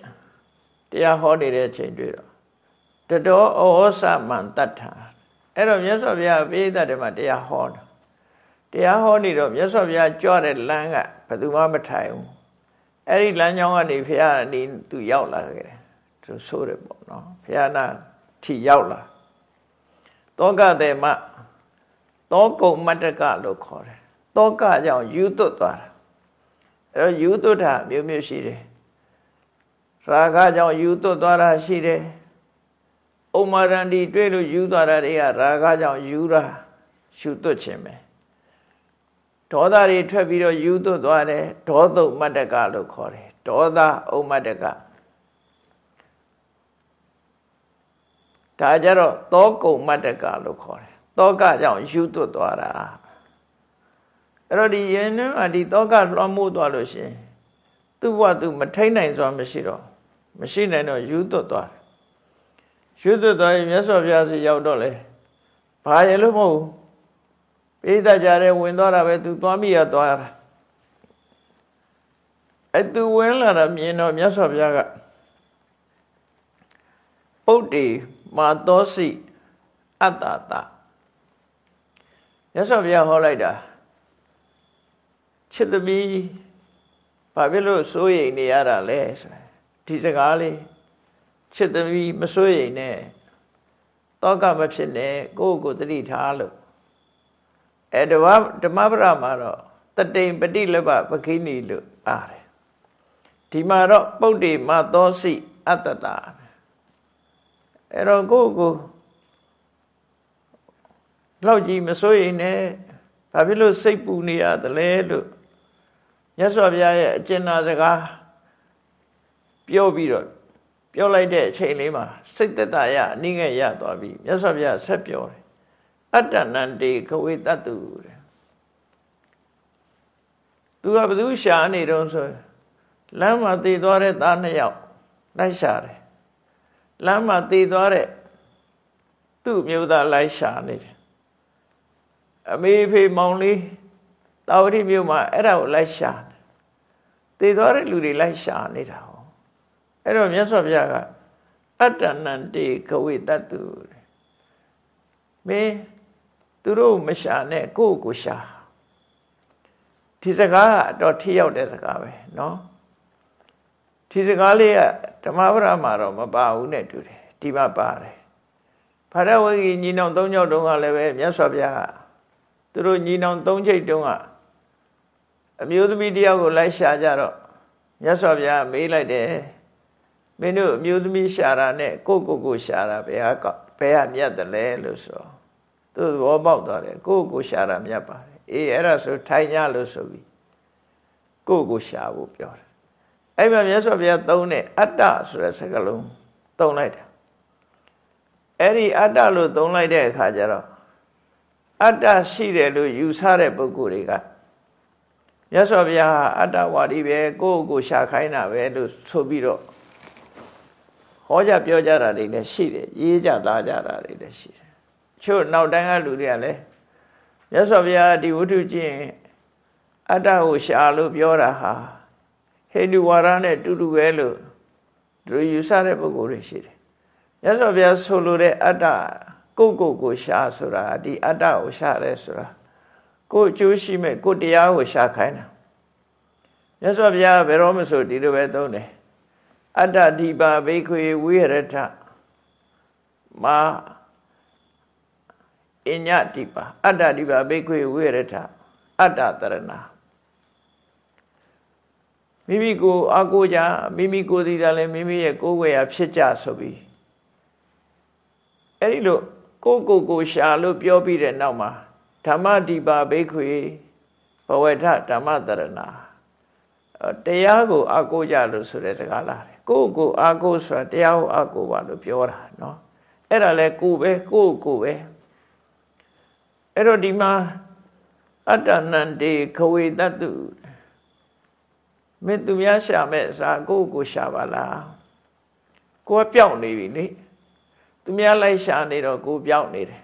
A: တရားဟောနေတဲ့အချိန်တွေ့တော့တတော်ဩဝသမန်တတ္ထာအဲ့တော့မြတ်စွာဘုရားပိဋကတ်တွေမှာတရားဟောတာတရားဟောနေတော့မြတ်စွာဘုရားကြွတဲ့လမ်းကဘယ်သူမှမထိုင်ဘူးအဲ့ဒီလမ်းကြောင်းကနေဘုရားကနေသူရောက်လာခဲ့တယ်သူဆိုးတယ်ပေါ့နော်ဘုရားနာထီရောက်လာတောကတဲ့မတောကုံမတ္တကလို့ခေါ်တယ်တောကကြောင့်ယူသွတ်သွားတာအဲ့တော့ယူသွတ်တာမျိုးမျိုးရှိတယ် ရာဂကြောင့်ယူသွတ်သွားတာရှိတယ်ဥမာရန္ဒီတွေ့လို့ယူသွားတာတွေကရာဂကြောင့်ယူတာရှုသွတ်ခြင်းပဲဒေါသတွေထွက်ပြီးတော့ယူသွတ်သွားတယ်ဒေါသုမတ္တကလို့ခေါ်တယ်ဒေါသဥမတ္တကဒါကြတော့သောကုံမတ္တကလို့ခေါ်တယ်သောကကြောင့်ယူသွတ်သွားတာအဲ့တော့ဒီယင်းနဲ့ဒီသောကလွှမ်းမိုးသွားလို့ရှင်သူ့ဘဝသူမထိန်နိုင်စွာမရှိတော့ မရှိနိုင်တော့ယူသွတ်သွားတယ်ယူသွတ်သွားရင်မြတ်စွာဘုရားစီရောက်တော့လေဘာရလို့မဟုတ်ပိဋကကြတဲ့ဝင်သွားတာပဲသူသွားမိရသွားတာအဲ့သူဝင်လာတာမြင်တော့မြတ်စွာဘုရားကပုတ်တိမာသောစိအတ္တတရသော်ဘုရားဟောလိုက်တာချစ်သမီးဘာဖြစ်လို့စိုးရိမ်နေရတာလဲဆို ဒီစကားလေးချစ်သမီးမစိုးရိမ်နဲ့တောကမဖြစ်နဲ့ကိုယ့်ကိုယ်တတိထားလို့အဲဓမ္မဓမ္မပရမှာတော့တတိမ်ပฏิလဘပခိနီလို့ပါတယ်ဒီမှာတော့ပုတ်တိမသောစိအတ္တတာအဲ့တော့ကိုယ့်ကိုလောက်ကြီးမစိုးရိမ်နဲ့ဘာဖြစ်လို့စိတ်ပူနေရသလဲလို့မြတ်စွာဘုရားရဲ့အကျဉ်းနာစကား ပြောပြီးတော့ပြောလိုက်တဲ့အချိန်လေးမှာစိတ်သက်သာရအနည်းငယ်ရသွားပြီမြတ်စွာဘုရားဆက်ပြောတယ်အတ္တနန္တေခဝေတတုတဲ့သူကဘယ်သူရှာနေတုံးဆိုလမ်းမှာတည်သွားတဲ့သားနှစ်ယောက်လိုက်ရှာတယ်လမ်းမှာတည်သွားတဲ့သူ့မျိုးသားလိုက်ရှာနေတယ်အမေဖေမောင်လေးတာဝတိမြို့မှာအဲ့ဒါကိုလိုက်ရှာတည်သွားတဲ့လူတွေလိုက်ရှာနေတာဟော အဲ့တော့မြတ်စွာဘုရားကအတ္တနန္တေကဝေတတုမင်းသူတို့မရှာနဲ့ကိုယ့်ကိုရှာဒီစကားကတော့ထိရောက်တဲ့စကားပဲเนาะဒီစကားလေးကဓမ္မပဒမှာတော့မပါဘူးနဲ့တူတယ်ဒီမှာပါတယ်ဖရဝဂီညီနောင်၃ယောက်တုန်းကလည်းပဲမြတ်စွာဘုရားကသူတို့ညီနောင်၃ချိတ်တုန်းကအမျိုးသမီးတယောက်ကိုလိုက်ရှာကြတော့မြတ်စွာဘုရားမေးလိုက်တယ် မင်းတို့အမျိုးသမီးရှာတာနဲ့ကိုကိုကိုရှာတာဘယ်ဟာဘယ်ဟာမြတ်တယ်လဲလို့ဆိုသူသဘောပေါက်သွားတယ်ကိုကိုရှာတာမြတ်ပါတယ်အေးအဲ့ဒါဆိုထိုင်ကြလို့ဆိုပြီးကိုကိုရှာဖို့ပြောတယ်အဲ့မှာမြတ်စွာဘုရားသုံးတဲ့အတ္တဆိုတဲ့စကားလုံးသုံးလိုက်တာအဲ့ဒီအတ္တလို့သုံးလိုက်တဲ့အခါကျတော့အတ္တရှိတယ်လို့ယူဆတဲ့ပုဂ္ဂိုလ်တွေကမြတ်စွာဘုရားအတ္တဝါဒီပဲကိုယ့်ကိုရှာခိုင်းတာပဲလို့ဆိုပြီးတော့ ဟောကြပြောကြတာတွေလည်းရှိတယ်ရေးကြလာကြတာတွေလည်းရှိတယ်ချို့နောက်တိုင်းကလူတွေကလည်းမြတ်စွာဘုရားဒီဝတ္ထုကျင့်အတ္တကိုရှာလို့ပြောတာဟာဟိန္ဒူဝါဒနဲ့တူတူပဲလို့သူယူဆတဲ့ပုဂ္ဂိုလ်တွေရှိတယ်မြတ်စွာဘုရားဆိုလိုတဲ့အတ္တကိုကိုကိုရှာဆိုတာဒီအတ္တကိုရှာရဲဆိုတာကိုအကျိုးရှိမဲ့ကိုတရားကိုရှာခိုင်းတာမြတ်စွာဘုရားဘယ်တော့မှဆိုဒီလိုပဲသုံးတယ် အတ္တဒီပါဘိခွေဝိရထမာအညတိပါအတ္တဒီပါဘိခွေဝိရထအတ္တတရဏမိမိကိုအကိုကြမိမိကိုယ်စီတာလည်းမိမိရဲ့ကိုယ်ွယ်ရဖြစ်ကြဆိုပြီးအဲ့ဒီလိုကိုကိုကိုရှာလို့ပြောပြီးတဲ့နောက်မှာဓမ္မဒီပါဘိခွေဘဝထဓမ္မတရဏတရားကိုအကိုကြလို့ဆိုတဲ့စကားလာတယ် ကိုကိုအကိုဆိုတာတရားကိုအကိုပါလို့ပြောတာเนาะအဲ့ဒါလဲကိုပဲကိုကိုပဲအဲ့တော့ဒီမှာအတ္တနန္တေခဝေတတုမင်းသူများရှာမဲ့အစားကိုကိုရှာပါလားကိုကပျောက်နေပြီလေသူများလိုက်ရှာနေတော့ကိုပြောင်းနေတယ်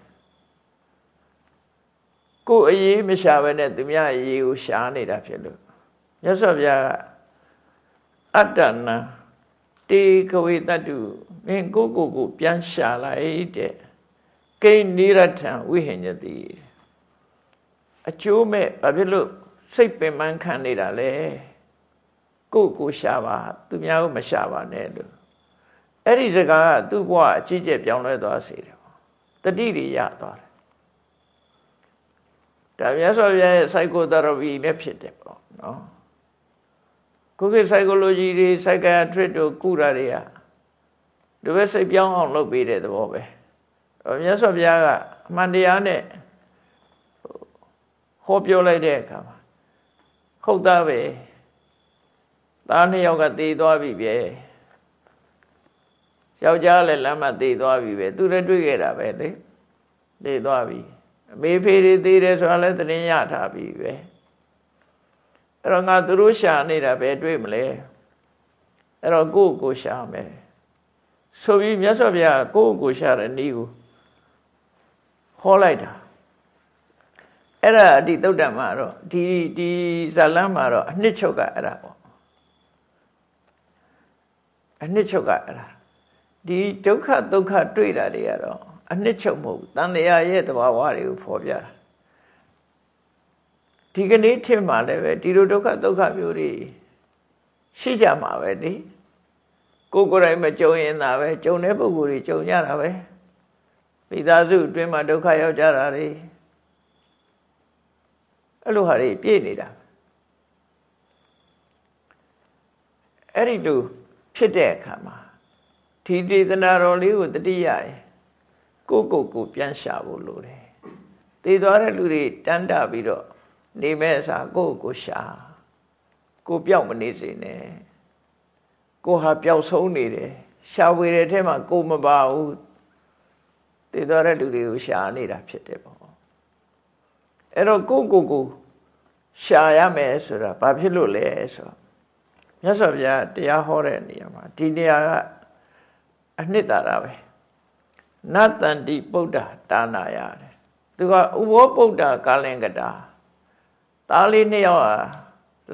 A: ကိုယ်အရေးမရှာဘဲနဲ့သူများအရေးကိုရှာနေတာဖြစ်လို့မြတ်စွာဘုရားကအတ္တနာတေ ကဝေတတုမင်းကိုကိုကိုပြန်ရှာလိုက်တဲ့ကိနိရထံဝိဟိညတိအကျိုးမဲ့ဘာဖြစ်လို့စိတ်ပင်ပန်းခံနေတာလဲကိုကိုရှာပါသူများကိုမရှာပါနဲ့လို့အဲ့ဒီစကားကသူ့ဘဝအကြီးကျယ်ပြောင်းလဲသွားစေတယ်တတိတွေရသွားတယ်ဒါမြတ်စွာဘုရားရဲ့ psychotherapy လည်းဖြစ်တယ်ပေါ့နော် ကိုယ်က psychology တွေ psychiatric တို့ကုတာတွေကဒီဘက်စိတ်ပြောင်းအောင်လုပ်ပေးတဲ့သဘောပဲမြတ်စွာဘုရားကအမှန်တရားနဲ့ဟောပြောလိုက်တဲ့အခါမှာဟုတ်သားပဲသားနှစ်ယောက်ကတည်သွားပြီပဲယောက်ျားလည်းလမ်းမတည်သွားပြီပဲသူလည်းတွေ့ခဲ့တာပဲလေတည်သွားပြီအမေဖေတွေတည်တယ်ဆိုတာလည်းသတင်းရထားပြီပဲ အဲ့တော့ငါသူတို့ရှာနေတာပဲတွေ့မလဲအဲ့တော့ကိုယ့်ကိုရှာမယ်ဆိုပြီးမြတ်စွာဘုရားကိုယ့်ကိုရှာတဲ့နည်းကိုဟောလိုက်တာအဲ့ဒါအတိတုတ်တံမှာတော့ဒီဒီဇာလန်းမှာတော့အနှစ်ချုပ်ကအဲ့ဒါပေါ့အနှစ်ချုပ်ကအဲ့ဒါဒီဒုက္ခဒုက္ခတွေ့တာတွေကတော့အနှစ်ချုပ်မဟုတ်ဘူးတန်တရားရဲ့တဘာဝတွေကိုဖော်ပြတာ ဒီကနေ့ထင်မှလည်းပဲဒီလိုဒုက္ခဒုက္ခမျိုးတွေရှိကြမှာပဲလေကိုယ်ကိုယ်တိုင်မကြုံရင်သာပဲကြုံတဲ့ပုဂ္ဂိုလ်တွေကြုံကြတာပဲမိသားစုအတွင်းမှာဒုက္ခရောက်ကြတာတွေအဲ့လိုဟာတွေပြည့်နေတာအဲ့ဒီလိုဖြစ်တဲ့အခါမှာဒီဒေသနာတော်လေးကိုတတိယရကိုကိုကိုပြန်ရှာဖို့လိုတယ်တည်သွားတဲ့လူတွေတန်းတပြီးတော့ နေမဲ့အစားကိုကိုရှာကိုပြောက်မနေစေနဲ့ကိုဟာပျောက်ဆုံးနေတယ်ရှာဝေတဲ့ထဲမှာကိုမပါဘူးတည်သွားတဲ့လူတွေကိုရှာနေတာဖြစ်တယ်ပေါ့အဲ့တော့ကိုကိုကိုရှာရမယ်ဆိုတာဘာဖြစ်လို့လဲဆိုတော့မြတ်စွာဘုရားတရားဟောတဲ့နေရာမှာဒီနေရာကအနှစ်သာရပဲနတ္တန္တိပုဒ္ဒတာနာရတယ်သူကဥဘောပုဒ္ဒကာလင်္ကတာ သားလေးနှစ်ယောက်ဟာ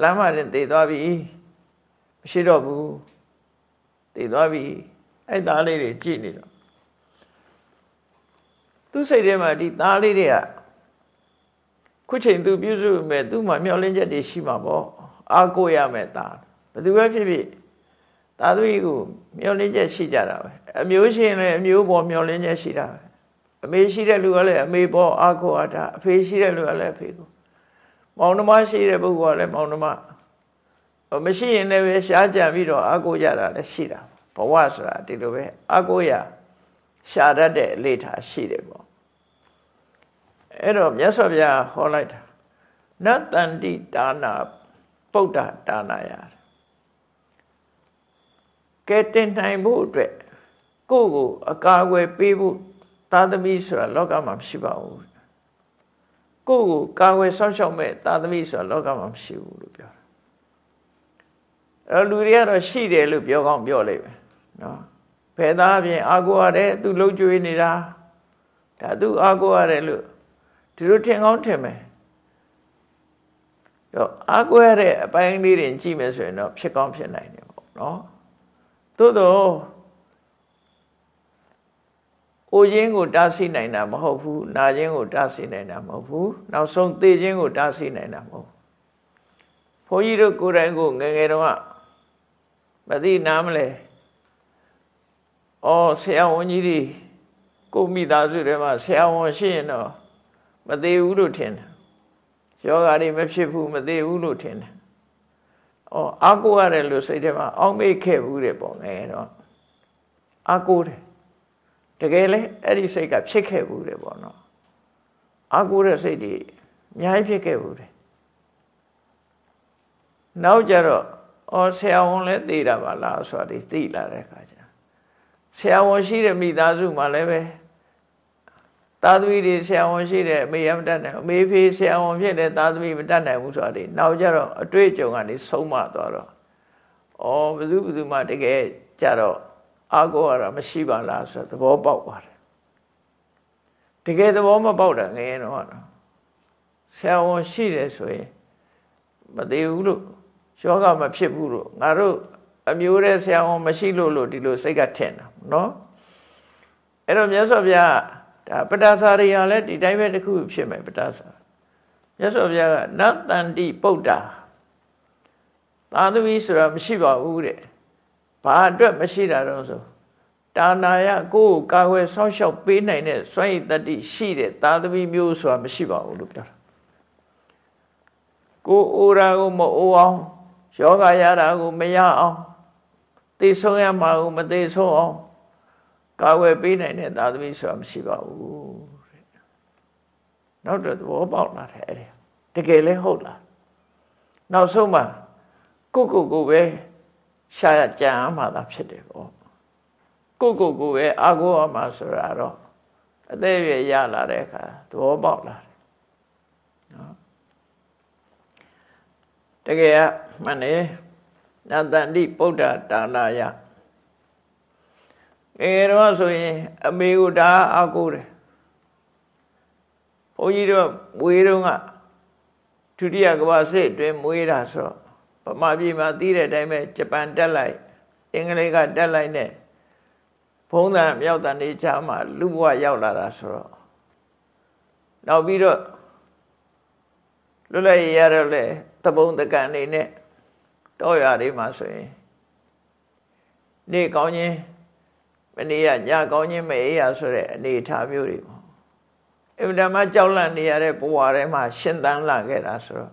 A: လမ်းမတင်တည်သွားပြီမရှိတော့ဘူးတည်သွားပြီအဲ့သားလေးတွေကြည့်နေတော့သူစိတ်ထဲမှာဒီသားလေးတွေကခုချိန်သူပြုစုမဲ့သူ့မှာမျောလင်းချက်တွေရှိမှာပေါ့အာကိုရမဲ့သားဘယ်သူပဲဖြစ်ဖြစ်သာသမီကိုမျောလင်းချက်ရှိကြတာပဲအမျိုးရှင်လည်းအမျိုးပေါ်မျောလင်းချက်ရှိတာပဲအမေရှိတဲ့လူကလည်းအမေပေါ်အာကိုအတာအဖေရှိတဲ့လူကလည်းအဖေကို မောင်နှမရှိတဲ့ပုဂ္ဂိုလ်ကလည်းမောင်နှမမရှိရင်လည်းပဲရှားကြံပြီးတော့အာကိုကြတာလည်းရှိတာဘဝဆိုတာဒီလိုပဲအာကိုရရှာတတ်တဲ့အလေထားရှိတယ်ပေါ့အဲ့တော့မြတ်စွာဘုရားဟောလိုက်တာနတ္တန္တိဒါနာပုဒ္ဒဒါနာရတယ်ကဲတင်နိုင်ဖို့အတွက်ကိုယ့်ကို အကာအကွယ်ပေးဖို့သာသမီဆိုတာလောကမှာမရှိပါဘူး ကိုယ့်ကိုကာကွယ်ဆောက်ရှောက်မဲ့သာသမီဆိုတာလောကမှာမရှိဘူးလို့ပြောတာအဲလူတွေကတော့ရှိတယ်လို့ပြောကောင်းပြောလိုက်ပဲနော်ဘယ်သားအပြင်အာကိုရတယ်သူလှုပ်ကြွေးနေတာဒါသူအာကိုရတယ်လို့ဒီလိုထင်ကောင်းထင်မယ်တော့အာကိုရတဲ့အပိုင်းလေးတွေကြည့်မယ်ဆိုရင်တော့ဖြစ်ကောင်းဖြစ်နိုင်တယ်ပေါ့နော်သို့တော့ အိုခြင်းကိုတားဆီးနိုင်တာမဟုတ်ဘူးနာခြင်းကိုတားဆီးနိုင်တာမဟုတ်ဘူးနောက်ဆုံးသေခြင်းကိုတားဆီးနိုင်တာမဟုတ်ဘုန်းကြီးတို့ကိုယ်တိုင်ကိုငငယ်တော့မသိနားမလဲအော်ဆရာဝန်ကြီးတွေကိုမိသားစုထဲမှာဆရာဝန်ရှိရင်တော့မသေးဘူးလို့ထင်တယ်ယောဂါတွေမဖြစ်ဘူးမသေးဘူးလို့ထင်တယ်အော်အာကိုရတယ်လို့စိတ်ထဲမှာအောက်မေ့ခဲ့ဘူးတဲ့ပေါ့ငယ်တော့အာကိုတယ် တကယ်လဲအဲ့ဒီစိတ်ကဖြစ်ခဲ့ဘူးတယ်ပေါ့နော်အာကိုတဲ့စိတ်တွေအများကြီးဖြစ်ခဲ့ဘူးတယ်နောက်ကြတော့အော်ဆရာဝန်လည်းသိတာပါလားဆိုတာဒီသိလာတဲ့အခါကျဆရာဝန်ရှိတဲ့မိသားစုမှာလည်းပဲသာသမီတွေဆရာဝန်ရှိတဲ့အမေရမတတ်နိုင်အမေဖေးဆရာဝန်ဖြစ်တဲ့သာသမီမတတ်နိုင်ဘူးဆိုတာဒီနောက်ကြတော့အတွေ့အကြုံကနေဆုံးမသွားတော့ဩဘယ်သူဘယ်သူမှတကယ်ကြတော့ အာကိုရတာမရှိပါလားဆိုသဘောပေါက်ပါတယ်တကယ်သဘောမပေါက်တာငယ်တော့ဆရာဝန်ရှိတယ်ဆိုရင်မသေးဘူးလို့ယောဂမဖြစ်ဘူးလို့ငါတို့အမျိုးတဲ့ဆရာဝန်မရှိလို့လို့ဒီလိုစိတ်ကထင်တာနော်အဲ့တော့မြတ်စွာဘုရားဒါပတာစာရိယာလည်းဒီတိုင်းပဲတစ်ခုဖြစ်မယ်ပတာစာမြတ်စွာဘုရားကနတ်တန်တိပုဒ္ဒါသာသမီဆိုတာမရှိပါဘူးတဲ့ ဘာအတွက်မရှိတာတော့ဆိုတာနာယကိုယ်ကိုကာဝယ်ဆောင်းလျှောက်ပေးနိုင်တဲ့စွန့်ရည်တတ္တိရှိတဲ့သာသမီမျိုးဆိုတာမရှိပါဘူးလို့ပြောတာကိုအိုရာကိုမအိုအောင်ယောဂရတာကိုမရအောင်သိဆုံးရမှာကိုမသိဆုံးအောင်ကာဝယ်ပေးနိုင်တဲ့သာသမီဆိုတာမရှိပါဘူးတဲ့နောက်တော့သဘောပေါက်လာတယ်အဲ့ဒီတကယ်လဲဟုတ်လားနောက်ဆုံးမှာကိုကိုကိုပဲ ရှာရကြံအမှသာဖြစ်တယ်ပေါ့ကိုကိုကိုပဲအာကိုအမှဆိုတာတော့အသေးရရလာတဲ့အခါသဘောပေါက်လာတယ်နော်တကယ်မှန်တယ်နတန္တိပုဒ္ဓဒါနာယငယ်တော့ဆိုရင် အမေကိုဒါအာကိုတယ်ဘုန်းကြီးတို့မွေးတော့ကဒုတိယကမ္ဘာစစ်အတွင်းမွေးတာဆိုတော့ ဗမာပြည်မှာသိတဲ့အတိုင်းပဲဂျပန်တက်လိုက်အင်္ဂလိပ်ကတက်လိုက်နဲ့ဘုံသံမြောက်တန်နေချာမှာလူဘဝရောက်လာတာဆိုတော့နောက်ပြီးတော့လွတ်လပ်ရရတော့လေတပုံတကန်နေနဲ့တောရွာတွေမှာဆိုရင်နေကောင်းချင်းမနေရညကောင်းချင်းမအေးရဆိုတဲ့အနေအထားမျိုးတွေပေါ့အင်မတန်မှကြောက်လန့်နေရတဲ့ဘဝထဲမှာရှင်သန်လာခဲ့တာဆိုတော့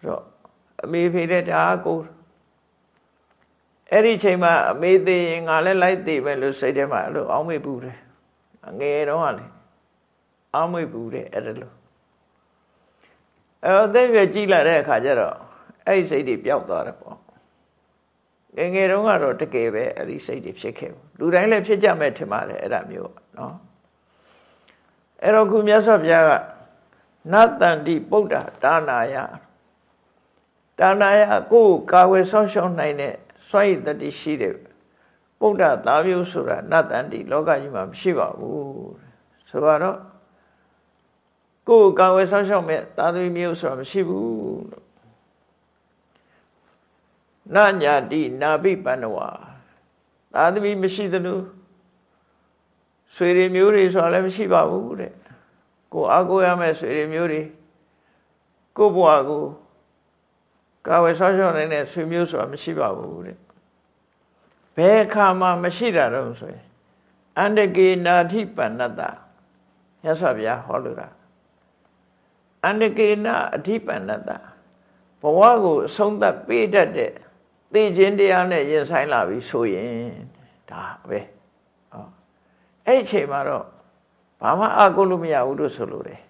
A: ဆိုတော့ အမေဖေတဲ့ဒါကိုအဲ့ဒီချိန်မှာအမေသေးရင်ငါလည်းလိုက်သေးပဲလို့စိတ်ထဲမှာအဲ့လိုအောင်းမေ့ပူတယ်ငယ်တော့ကလေအောင်းမေ့ပူတယ်အဲ့ဒါလို့အဲ့တော့သိပြကြည့်လာတဲ့အခါကျတော့အဲ့ဒီစိတ်တွေပျောက်သွားတယ်ပေါ့ငယ်ငယ်တုန်းကတော့တကယ်ပဲအဲ့ဒီစိတ်တွေဖြစ်ခဲ့ဘူးလူတိုင်းလည်းဖြစ်ကြမဲ့ထင်ပါတယ်အဲ့ဒါမျိုးနော်အဲ့တော့ခုမြတ်စွာဘုရားကနတ္တန္တိပုဒ္ဓဒါနာယ ဒါနာယကိုယ်ကာဝယ်ဆောက်ရှောက်နိုင်တဲ့စွန့်ရည်တတိရှိတဲ့ပုဒ္ဓသာမျိုးဆိုတာနတ္တန္တိလောကကြီးမှာမရှိပါဘူးဆိုတော့ကိုယ်ကာဝယ်ဆောက်ရှောက်မဲ့သာသမီမျိုးဆိုတာမရှိဘူးလို့နညာတိနာပိပန္နဝါသာသမီမရှိသလိုဆွေတွေမျိုးတွေဆိုတာလည်းမရှိပါဘူးတဲ့ကိုအားကိုးရမယ့်ဆွေတွေမျိုးတွေကိုဘွားကို ကာဝယ်ဆောက်ရှောက်နိုင်တဲ့ဆွေမျိုးဆိုတာမရှိပါဘူးတဲ့ဘယ်အခါမှမရှိတာတော့ဆိုရင်အန္တကေနာတိပန္နတရသော်ဗျာဟောလို့တာအန္တကေနာအဓိပန္နတဘဝကိုအဆုံးသတ်ပေးတတ်တဲ့သိခြင်းတရားနဲ့ရင်ဆိုင်လာပြီဆိုရင်ဒါပဲဟောအဲ့ဒီအချိန်မှာတော့ဘာမှအကုလို့မရဘူးလို့ဆိုလို့တယ်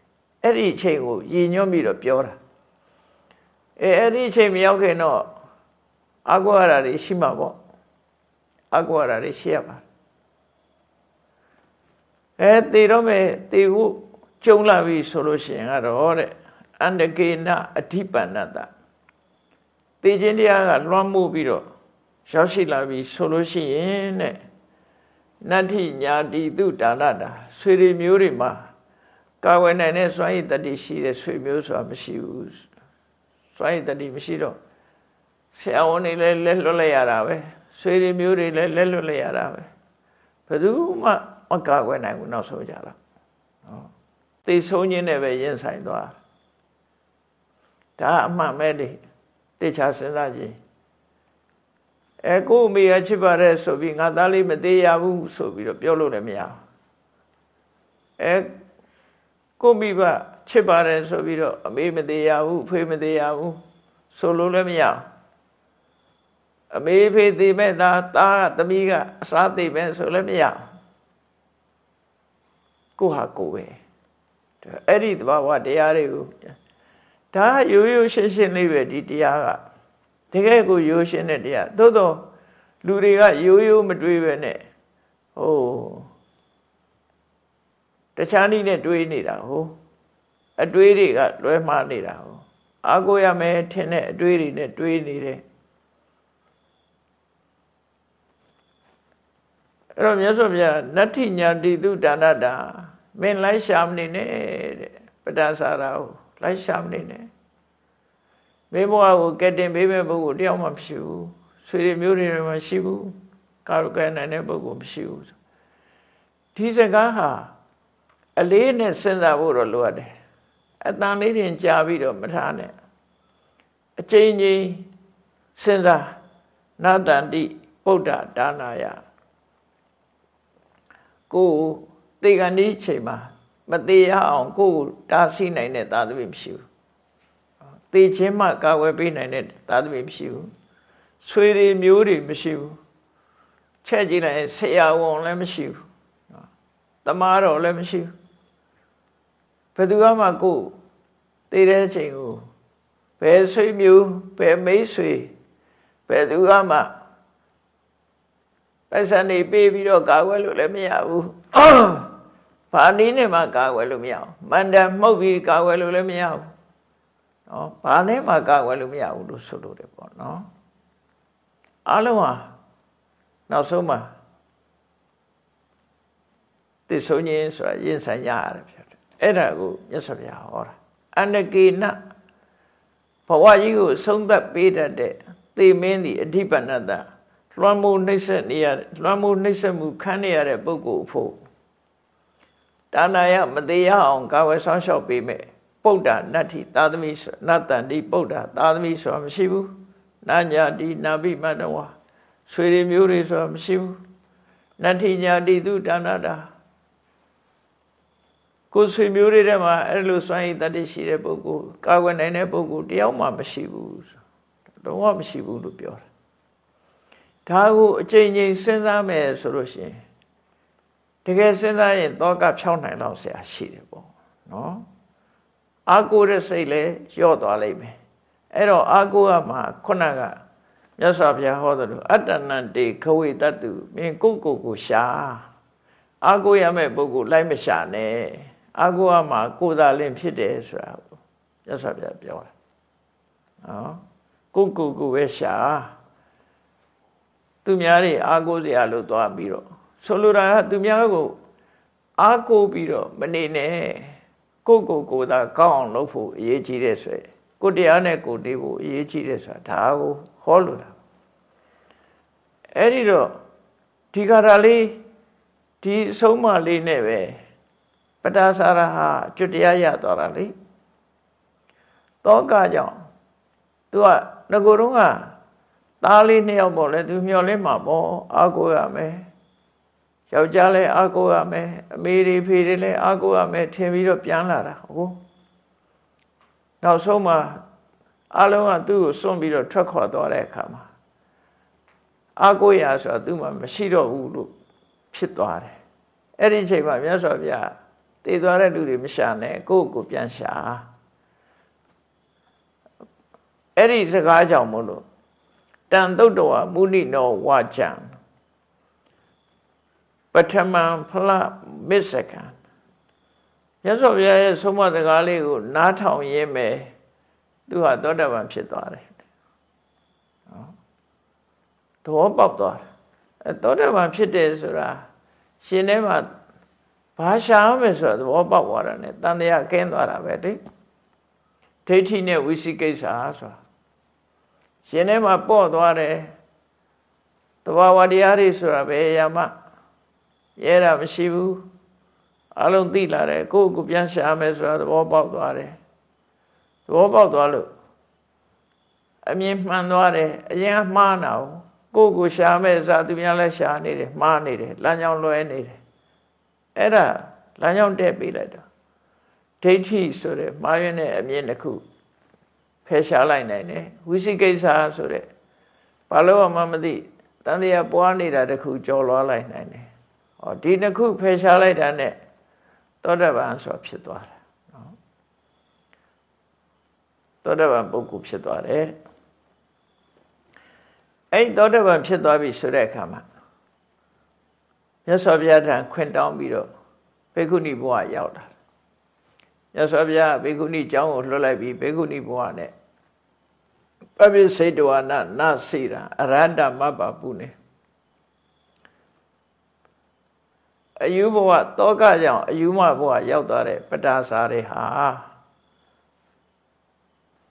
A: အဲ့ဒီအချိန်ကိုရည်ညွှန်းပြီးတော့ပြောတာ အဲအဲ့ဒီအချိန်မရောက်ခင်တော့အကုရတာတွေရှိမှာပေါ့အကုရတာတွေရှိရပါအဲတေတော့မယ်တေဖို့ကြုံလာပြီဆိုလို့ရှိရင်ကတော့တဲ့အန္တကေနအဓိပန္နတသေခြင်းတရားကလွှမ်းမိုးပြီးတော့ရောက်ရှိလာပြီဆိုလို့ရှိရင်တဲ့နတ္ထိညာတိတုဒါနတာဆွေတွေမျိုးတွေမှာကာဝယ်နိုင်တဲ့စွမ်းရည်တတိရှိတဲ့ဆွေမျိုးဆိုတာမရှိဘူး စွမ်းရည်တတိမရှိတော့ဆရာဝန်တွေလည်းလက်လွတ်လိုက်ရတာပဲဆွေတွေမျိုးတွေလည်းလက်လွတ်လိုက်ရတာပဲဘယ်သူမှမကာကွယ်နိုင်ဘူးနောက်ဆုံးကြတော့နော်သိဆုံးခြင်းနဲ့ပဲရင်ဆိုင်သွားဒါအမှန်ပဲလေတေချာစဉ်းစားကြည့်အဲကိုအမေရချစ်ပါတယ်ဆိုပြီးငါသားလေးမသေးရဘူးဆိုပြီးတော့ပြောလို့လည်းမရအဲကိုမိဘ ချစ်ပါတယ်ဆိုပြီးတော့အမေမသေးရဘူးဖေမသေးရဘူးဆိုလို့လည်းမရအမေဖေသေးမဲ့သားသားသမီးကအစားသေးပဲဆိုလည်းမရကိုဟာကိုပဲအဲ့ဒီသဘာဝတရားတွေကိုဒါရိုးရိုးရှင်းရှင်းလေးပဲဒီတရားကတကယ်ကိုရိုးရှင်းတဲ့တရားသို့တော့လူတွေကရိုးရိုးမတွေးပဲနဲ့ဟိုတခြားနည်းနဲ့တွေးနေတာဟို အတွေးတွေကလွဲမှားနေတာဟိုအာကိုရမယ်ထင်တဲ့အတွေးတွေနဲ့တွေးနေတယ်အဲ့တော့မြတ်စွာဘုရားနတ္ထိညာတိတုဒါနတာမင်းလိုက်ရှာမနေနဲ့တဲ့ပဋ္ဌာစာရာကိုလိုက်ရှာမနေနဲ့မေဘဝကိုကဲတင်ပေးမဲ့ပုဂ္ဂိုလ်တယောက်မှမရှိဘူးဆွေတွေမျိုးတွေမှရှိဘူးကာရုကဲနိုင်တဲ့ပုဂ္ဂိုလ်မရှိဘူးဒီစကားဟာအလေးနဲ့စဉ်းစားဖို့တော့လိုအပ်တယ် အတန်လေးတင်ကြာပြီးတော့မထားနဲ့အချိန်ချင်းစဉ်းစားနာတန္တိဗုဒ္ဓဒါနာယကိုသေကဏီချိန်မှာမသေးရအောင်ကိုတားဆီးနိုင်တဲ့သာသမီမရှိဘူးသေခြင်းမှကာဝယ်ပေးနိုင်တဲ့သာသမီမရှိဘူးဆွေတွေမျိုးတွေမရှိဘူးချက်ကြည့်လိုက်ဆရာဝန်လည်းမရှိဘူးတမားတော်လည်းမရှိဘူး ဘယ်သူမှကိုသေတဲ့အချိန်ကိုဘယ်ဆွေမျိုးဘယ်မိတ်ဆွေဘယ်သူမှပိုက်ဆံနေပေးပြီးတော့ကာကွယ်လို့လည်းမရဘူးဘာနည်းနဲ့မှကာကွယ်လို့မရဘူးမန္တန်မှုတ်ပြီးကာကွယ်လို့လည်းမရဘူးနော်ဘာနဲ့မှကာကွယ်လို့မရဘူးလို့ဆိုလို့တယ်ပေါ့နော်အလုံးဟာနောက်ဆုံးမှာတစ္ဆုံခြင်းဆိုတာရင်ဆိုင်ကြရတယ်ဖြစ်တယ် အဲ့ဒါကိုမြတ်စွာဘုရားဟောတာအနကေနဘဝကြီးကိုဆုံးသက်ပေးတတ်တဲ့သေမင်းသည်အဓိပ္ပဏတ္တလွှမ်းမိုးနှိမ့်ဆက်နေရလွှမ်းမိုးနှိမ့်ဆက်မှုခံနေရတဲ့ပုဂ္ဂိုလ်ဖို့ဒါနာယမသေးရအောင်ကာဝယ်ဆောင်ရှောက်ပေးမယ်ပုဒ္ဒနတ္ထိသာသမီနတ္တန်တိပုဒ္ဒသာသမီဆိုတာမရှိဘူးနာညာတိနာဘိမတဝါဆွေတွေမျိုးတွေဆိုတာမရှိဘူးနတ္ထိညာတိသူဒါနတာ ကိုယ်ဆွေမျိုးတွေထဲမှာအဲ့လိုစွမ်းရည်တတ္တိရှိတဲ့ပုဂ္ဂိုလ်ကာကွယ်နိုင်တဲ့ပုဂ္ဂိုလ်တယောက်မှမရှိဘူးတော့မရှိဘူးလို့ပြောတာဒါကိုအချိန်ချင်းစဉ်းစားမယ်ဆိုလို့ရှိရင်တကယ်စဉ်းစားရင်တောကဖြောင်းနိုင်တော့ဆရာရှိတယ်ပေါ့နော်အာကိုတဲ့စိတ်လည်းလျော့သွားလိမ့်မယ်အဲ့တော့အာကိုကမှခုနကမြတ်စွာဘုရားဟောသလိုအတ္တနံတေခဝေတ္တုမင်းကိုကိုကိုရှာအာကိုရမဲ့ပုဂ္ဂိုလ်လိုက်မရှာနဲ့ အာကိုကမှကိုယ်သာလင်းဖြစ်တယ်ဆိုတာမြတ်စွာဘုရားပြောတာနော်ကိုကိုကိုပဲရှာသူများတွေအာကိုစရာလို့သွားပြီးတော့ဆိုလိုတာကသူများကိုအာကိုပြီးတော့မနေနဲ့ကိုကိုကိုသာကောင်းအောင်လုပ်ဖို့အရေးကြီးတဲ့ဆိုကိုတရားနဲ့ကိုနေဖို့အရေးကြီးတဲ့ဆိုတာဒါကိုဟောလို့တာအဲ့ဒီတော့ဒီကရာလေးဒီဆုံးမလေးနဲ့ပဲ ပတာစာရဟာကျွတ်တရားရသွားတာလေတောကကြောင့်သူကငကိုယ်တော့ကသားလေးနှစ်ယောက်ပေါ့လေသူမျောလင်းမှာပေါ့အာကိုရမယ်ယောက်ျားလည်းအာကိုရမယ်အမေတွေဖေတွေလည်းအာကိုရမယ်ထင်ပြီးတော့ပြန်လာတာဟုတ်နောက်ဆုံးမှာအလုံးကသူ့ကိုစွန့်ပြီးတော့ထွက်ခွာသွားတဲ့အခါမှာအာကိုရဆိုတာသူ့မှာမရှိတော့ဘူးလို့ဖြစ်သွားတယ်အဲ့ဒီအချိန်မှာမြတ်စွာဘုရား တည်သွားတဲ့လူတွေမရှာနဲ့ကိုယ့်ကိုပြန်ရှာအဲ့ဒီစကားကြောင့်မို့လို့တန်တုတ်တော်မုဏိနောဝါချံပထမံဖလမစ္စကံရသော်ဘုရားရဲ့ဆုံးမစကားလေးကိုနားထောင်ရင်းပဲသူဟာသောတပန်ဖြစ်သွားတယ်နော်သဘောပေါက်သွားတယ်အဲသောတပန်ဖြစ်တယ်ဆိုတာရှင်ထဲမှာ ဘာရှာမယ်ဆိုတာသဘောပေါက်သွားတာ ਨੇ တန်တရားကင်းသွားတာပဲတိဒိဋ္ဌိနဲ့ဝိသိကိစ္စဆိုတာရှင်ထဲမှာပေါ့သွားတယ်တဘာဝတရားတွေဆိုတာပဲရမရဲတာမရှိဘူးအလုံးသိလာတယ်ကိုယ့်ကိုပြန်ရှာမယ်ဆိုတာသဘောပေါက်သွားတယ်သဘောပေါက်သွားလို့အမြင်မှန်သွားတယ်အရင်မှားနာကိုယ့်ကိုရှာမယ်ဆိုတာသူများလည်းရှာနေတယ်မှားနေတယ်လမ်းကြောင်းလွဲနေတယ် အဲ့ဒါလမ်းကြောင်းတက်ပေးလိုက်တာဒိဋ္ဌိဆိုတဲ့မှားရင်းတဲ့အမြင်တစ်ခုဖယ်ရှားလိုက်နိုင်တယ်ဝိသိကိစ္စဆိုတဲ့ဘာလို့မှမသိတန်တရားပွားနေတာတခုကြော်လွားလိုက်နိုင်တယ်ဟောဒီနှစ်ခုဖယ်ရှားလိုက်တာနဲ့သောတပန်ဆိုဖြစ်သွားတယ်နော်သောတပန်ပုဂ္ဂိုလ်ဖြစ်သွားတယ်အဲ့သောတပန်ဖြစ်သွားပြီဆိုတဲ့အခါမှာ မြတ်စွာဘုရားထံခွင့်တောင်းပြီးတော့ဘေကုဏီဘဝရောက်တာမြတ်စွာဘုရားဘေကုဏီကျောင်းကိုလွှတ်လိုက်ပြီးဘေကုဏီဘဝနဲ့ပပိစိတဝနာနစိရအရဟတမပ္ပပုနေအယူဘဝတောကကြောင့်အယူမဘဝရောက်သွားတဲ့ပတာစာတွေဟာ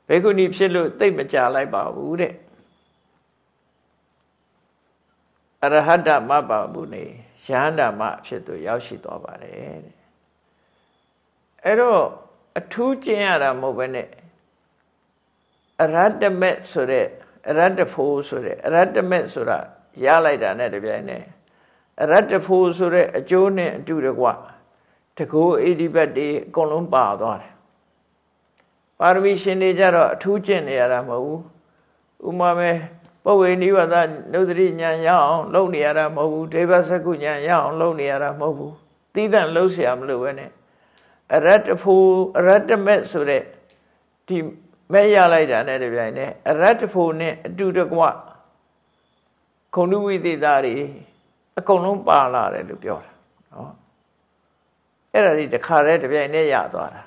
A: ဘေကုဏီဖြစ်လို့သိမကြလိုက်ပါဘူးတဲ့အရဟတမပါဘူးနေ ရဟန္တာမဖြစ်သူရောက်ရှိသွားပါတယ်တဲ့အဲ့တော့အထူးကျင့်ရတာမဟုတ်ဘဲနဲ့အရဟတမေဆိုတဲ့အရဟတဖို့ဆိုတဲ့အရဟတမေဆိုတာရလိုက်တာနဲ့တပြိုင်နက်အရဟတဖို့ဆိုတဲ့အကျိုးနဲ့အတူတကွတကူအိဒီဘတ်တွေအကုန်လုံးပါသွားတယ်ပါရမီရှင်တွေကြတော့အထူးကျင့်နေရတာမဟုတ်ဘူးဥမာပဲ ပဝေနိဝါဒနုဒတိညာရအောင်လုပ်နေရတာမဟုတ်ဘူးဒေဝစကုညာရအောင်လုပ်နေရတာမဟုတ်ဘူးသီးသန့်လှုပ်ရှားမလို့ပဲနဲ့အရတ္တဖို့အရတ္တမဲ့ဆိုတဲ့ဒီမဲ့ရလိုက်တာနဲ့တပြိုင်နက်အရတ္တဖို့နဲ့အတူတကွခုံလူဝိသေတာတွေအကုန်လုံးပါလာတယ်လို့ပြောတာနော်အဲ့ဒါဒီတခါတည်းတပြိုင်နက်ရသွားတာ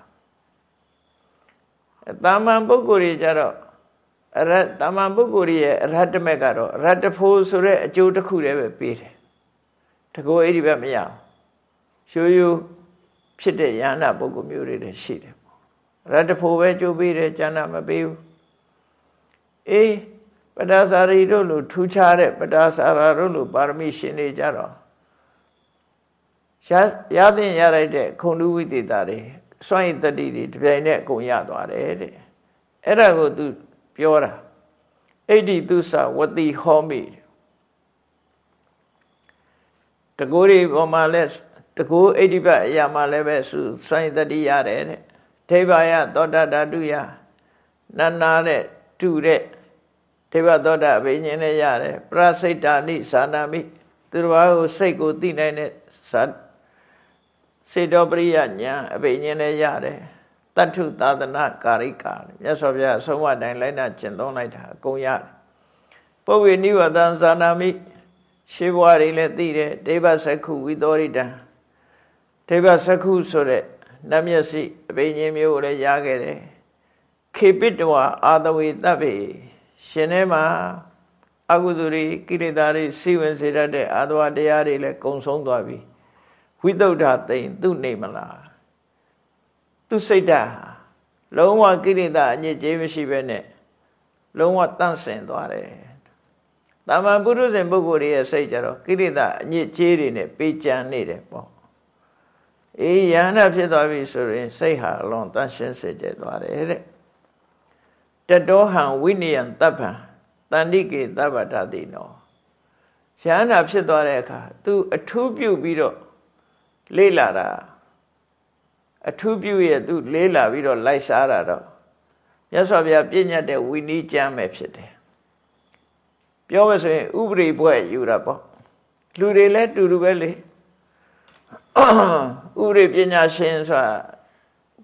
A: တာမန်ပုဂ္ဂိုလ်တွေကြတော့ အရတာမန်ပုဂ္ဂိုလ်ရဲ့အရဟတမေကတော့အရဟတဖို့ဆိုတဲ့အကျိုးတစ်ခုတည်းပဲပေးတယ်တကောအဲ့ဒီဘက်မရအောင်ရိုးရိုးဖြစ်တဲ့ယန္တာပုဂ္ဂိုလ်မျိုးတွေလည်းရှိတယ်ရတ္တဖို့ပဲကြိုးပေးတယ်ကျန်တာမပေးဘူးအေးပဒါစာရီတို့လိုထူးခြားတဲ့ပဒါစာရာတို့လိုပါရမီရှင်တွေကြတော့ရှားရသင့်ရလိုက်တဲ့ခုံလူဝိသေတာတွေစွန့်ရည်တတိတွေတပြိုင်နက်အကုန်ရသွားတယ်တဲ့အဲ့ဒါကိုသူ ပြောတာအိဋ္ဌိသုစဝတိဟောမိတကူရီပေါ်မှာလဲတကူအိဋ္ဌိပတ်အရာမှာလည်းပဲသူစွန့်ရည်တတိရတယ်တဲ့ဒေဝယသောတဓာတုယနန္နာတဲ့တူတဲ့ဒေဝသောတအဘိညာဉ်နဲ့ရတယ်ပရစိတ်တာနိသာနာမိသူတော်ဘာကိုစိတ်ကိုသိနိုင်တဲ့စေတောပရိယညာအဘိညာဉ်နဲ့ရတယ် တတ္ထုသာသနာကာရိကာမြတ်စွာဘုရားအဆုံးအတိုင်းလိုက်နာကျင့်သုံးလိုက်တာအကုန်ရတယ်ပုဗ္ဗေနိဝတံသာနာမိရှေးဘဝတွေလည်းသိတယ်ဒေဝစက္ခုဝိသောရိတံဒေဝစက္ခုဆိုတဲ့နတ်မျက်စိအဘိညာဉ်မျိုးကိုလည်းရခဲ့တယ်ခေပိတဝအာသဝေတဗ္ဗေရှင်ထဲမှာအကုသိုလ်တွေကိလေသာတွေစီဝင်စေတတ်တဲ့အာသဝတရားတွေလည်းကုံဆုံးသွားပြီဝိသုဒ္ဓသိမ့်သူနေမလား သူစိတ်ဓာတ်လုံးဝကိလေသာအညစ်အကြေးမရှိဘဲနဲ့လုံးဝတန့်စင်သွားတယ်တာမန်ပုရုဇဉ်ပုဂ္ဂိုလ်ရဲ့စိတ်ကြတော့ကိလေသာအညစ်အကြေးတွေနဲ့ပေးကြံနေတယ်ပေါ့အေးယန္တာဖြစ်သွားပြီဆိုရင်စိတ်ဟာအလွန်တန့်ရှင်းစေကြသွားတယ်တဲ့တတောဟံဝိနယံတပ္ပံတန္တိကေတပ္ပတတိနောယန္တာဖြစ်သွားတဲ့အခါ तू အထူးပြုပြီးတော့လေးလာတာ အထူးပြုရဲ့ तू လေးလာပြီးတော့လိုက်စားတာတော့မြတ်စွာဘုရားပြည့်ညတ်တဲ့ဝိနည်းကျမ်းပဲဖြစ်တယ်ပြောမဆိုရင်ဥပရိဘွဲ့ယူတာပေါ့လူတွေလည်းတူတူပဲလေဥရိပညာရှင်ဆိုတာ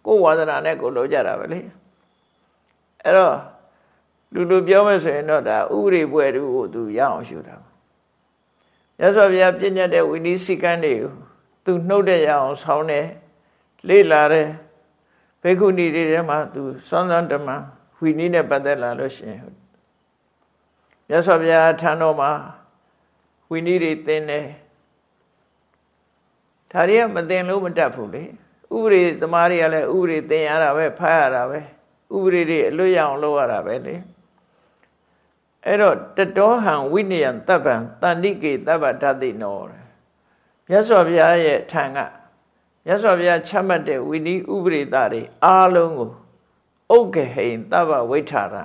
A: ကိုယ်ဝါဒနာနဲ့ကိုလိုကြတာပဲလေအဲ့တော့လူလူပြောမယ်ဆိုရင်တော့ဒါဥရိပွဲတူကိုသူရအောင်ရှုတာမြတ်စွာဘုရားပြည့်ညတ်တဲ့ဝိနည်းစိကံတွေကိုသူနှုတ်တဲ့ရအောင်ဆောင်းတယ် လေ့လာတယ်ဘေခုနီတွေထဲမှာသူစွမ်းစွမ်းဓမ္မဝိနည်းနဲ့ပတ်သက်လာလို့ရှိရင်မြတ်စွာဘုရားထံတော်မှာဝိနည်းတွေသင်တယ်ဒါတွေကမသိလို့မတတ်ဘူးလေဥပဒေသမားတွေကလည်းဥပဒေသင်ရတာပဲဖတ်ရတာပဲဥပဒေတွေအလွတ်ရအောင်လုပ်ရတာပဲလေအဲ့တော့တတောဟံဝိနယံတပ္ပံတန္တိကေတပ္ပဓာတိနောမြတ်စွာဘုရားရဲ့ထံက မြတ်စွာဘုရားချမှတ်တဲ့ဝိနည်းဥပဒေသားတွေအားလုံးကိုဥက္ကဟိန်တပ္ပဝိထာရံ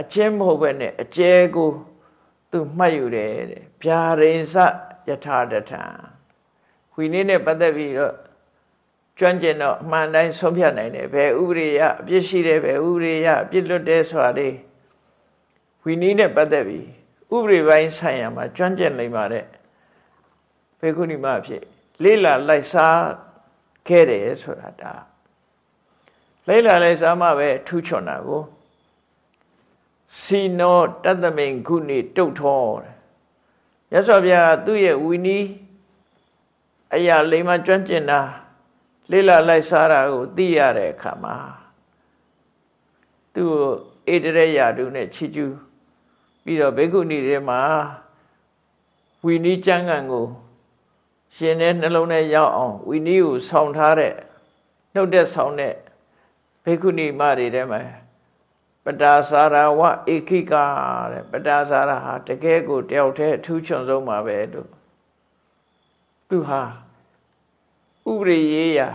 A: အချင်းမဟုတ်ပဲနဲ့အကျဲကိုသူမှတ်ယူတယ်တဲ့ဗျာရိစယထာတထံဝီနည်းနဲ့ပတ်သက်ပြီးတော့ကျွမ်းကျင်တော့အမှန်တိုင်းဆုံးဖြတ်နိုင်တယ်ဘယ်ဥပဒေရအပြစ်ရှိတယ်ဘယ်ဥပဒေရအပြစ်လွတ်တယ်ဆိုတာလေဝီနည်းနဲ့ပတ်သက်ပြီးဥပဒေပိုင်းဆိုင်ရာမှာကျွမ်းကျင်နိုင်ပါတဲ့ဘေကုဏီမဖြစ် လေးလာလိုက်စားခဲ့တယ်ဆိုတာဒါလေးလာလိုက်စားမှပဲထူးချွန်တာကိုစီနောတတ္တမိန်ခုနေတုတ်ထောတယ်မြတ်စွာဘုရားသူ့ရဲ့ဝီနီးအရာလိမ္မာကျွမ်းကျင်တာလေးလာလိုက်စားတာကိုသိရတဲ့အခါမှာသူ့ကိုဣတရရာတုနဲ့ချီကျူးပြီးတော့ဘေကုဏီတွေမှာဝီနီးကျမ်းဂန်ကို ရှင်တဲ့နှလုံးထဲရောက်အောင်ဝီနည်းကိုဆောင်းထားတဲ့နှုတ်တဲ့ဆောင်းတဲ့ဘေကုဏီမတွေထဲမှာပတာစာရဝဧခိကတဲ့ပတာစာရဟာတကယ်ကိုတယောက်တည်းအထူးချွန်ဆုံးပါပဲလို့သူဟာဥပရိရေးရာ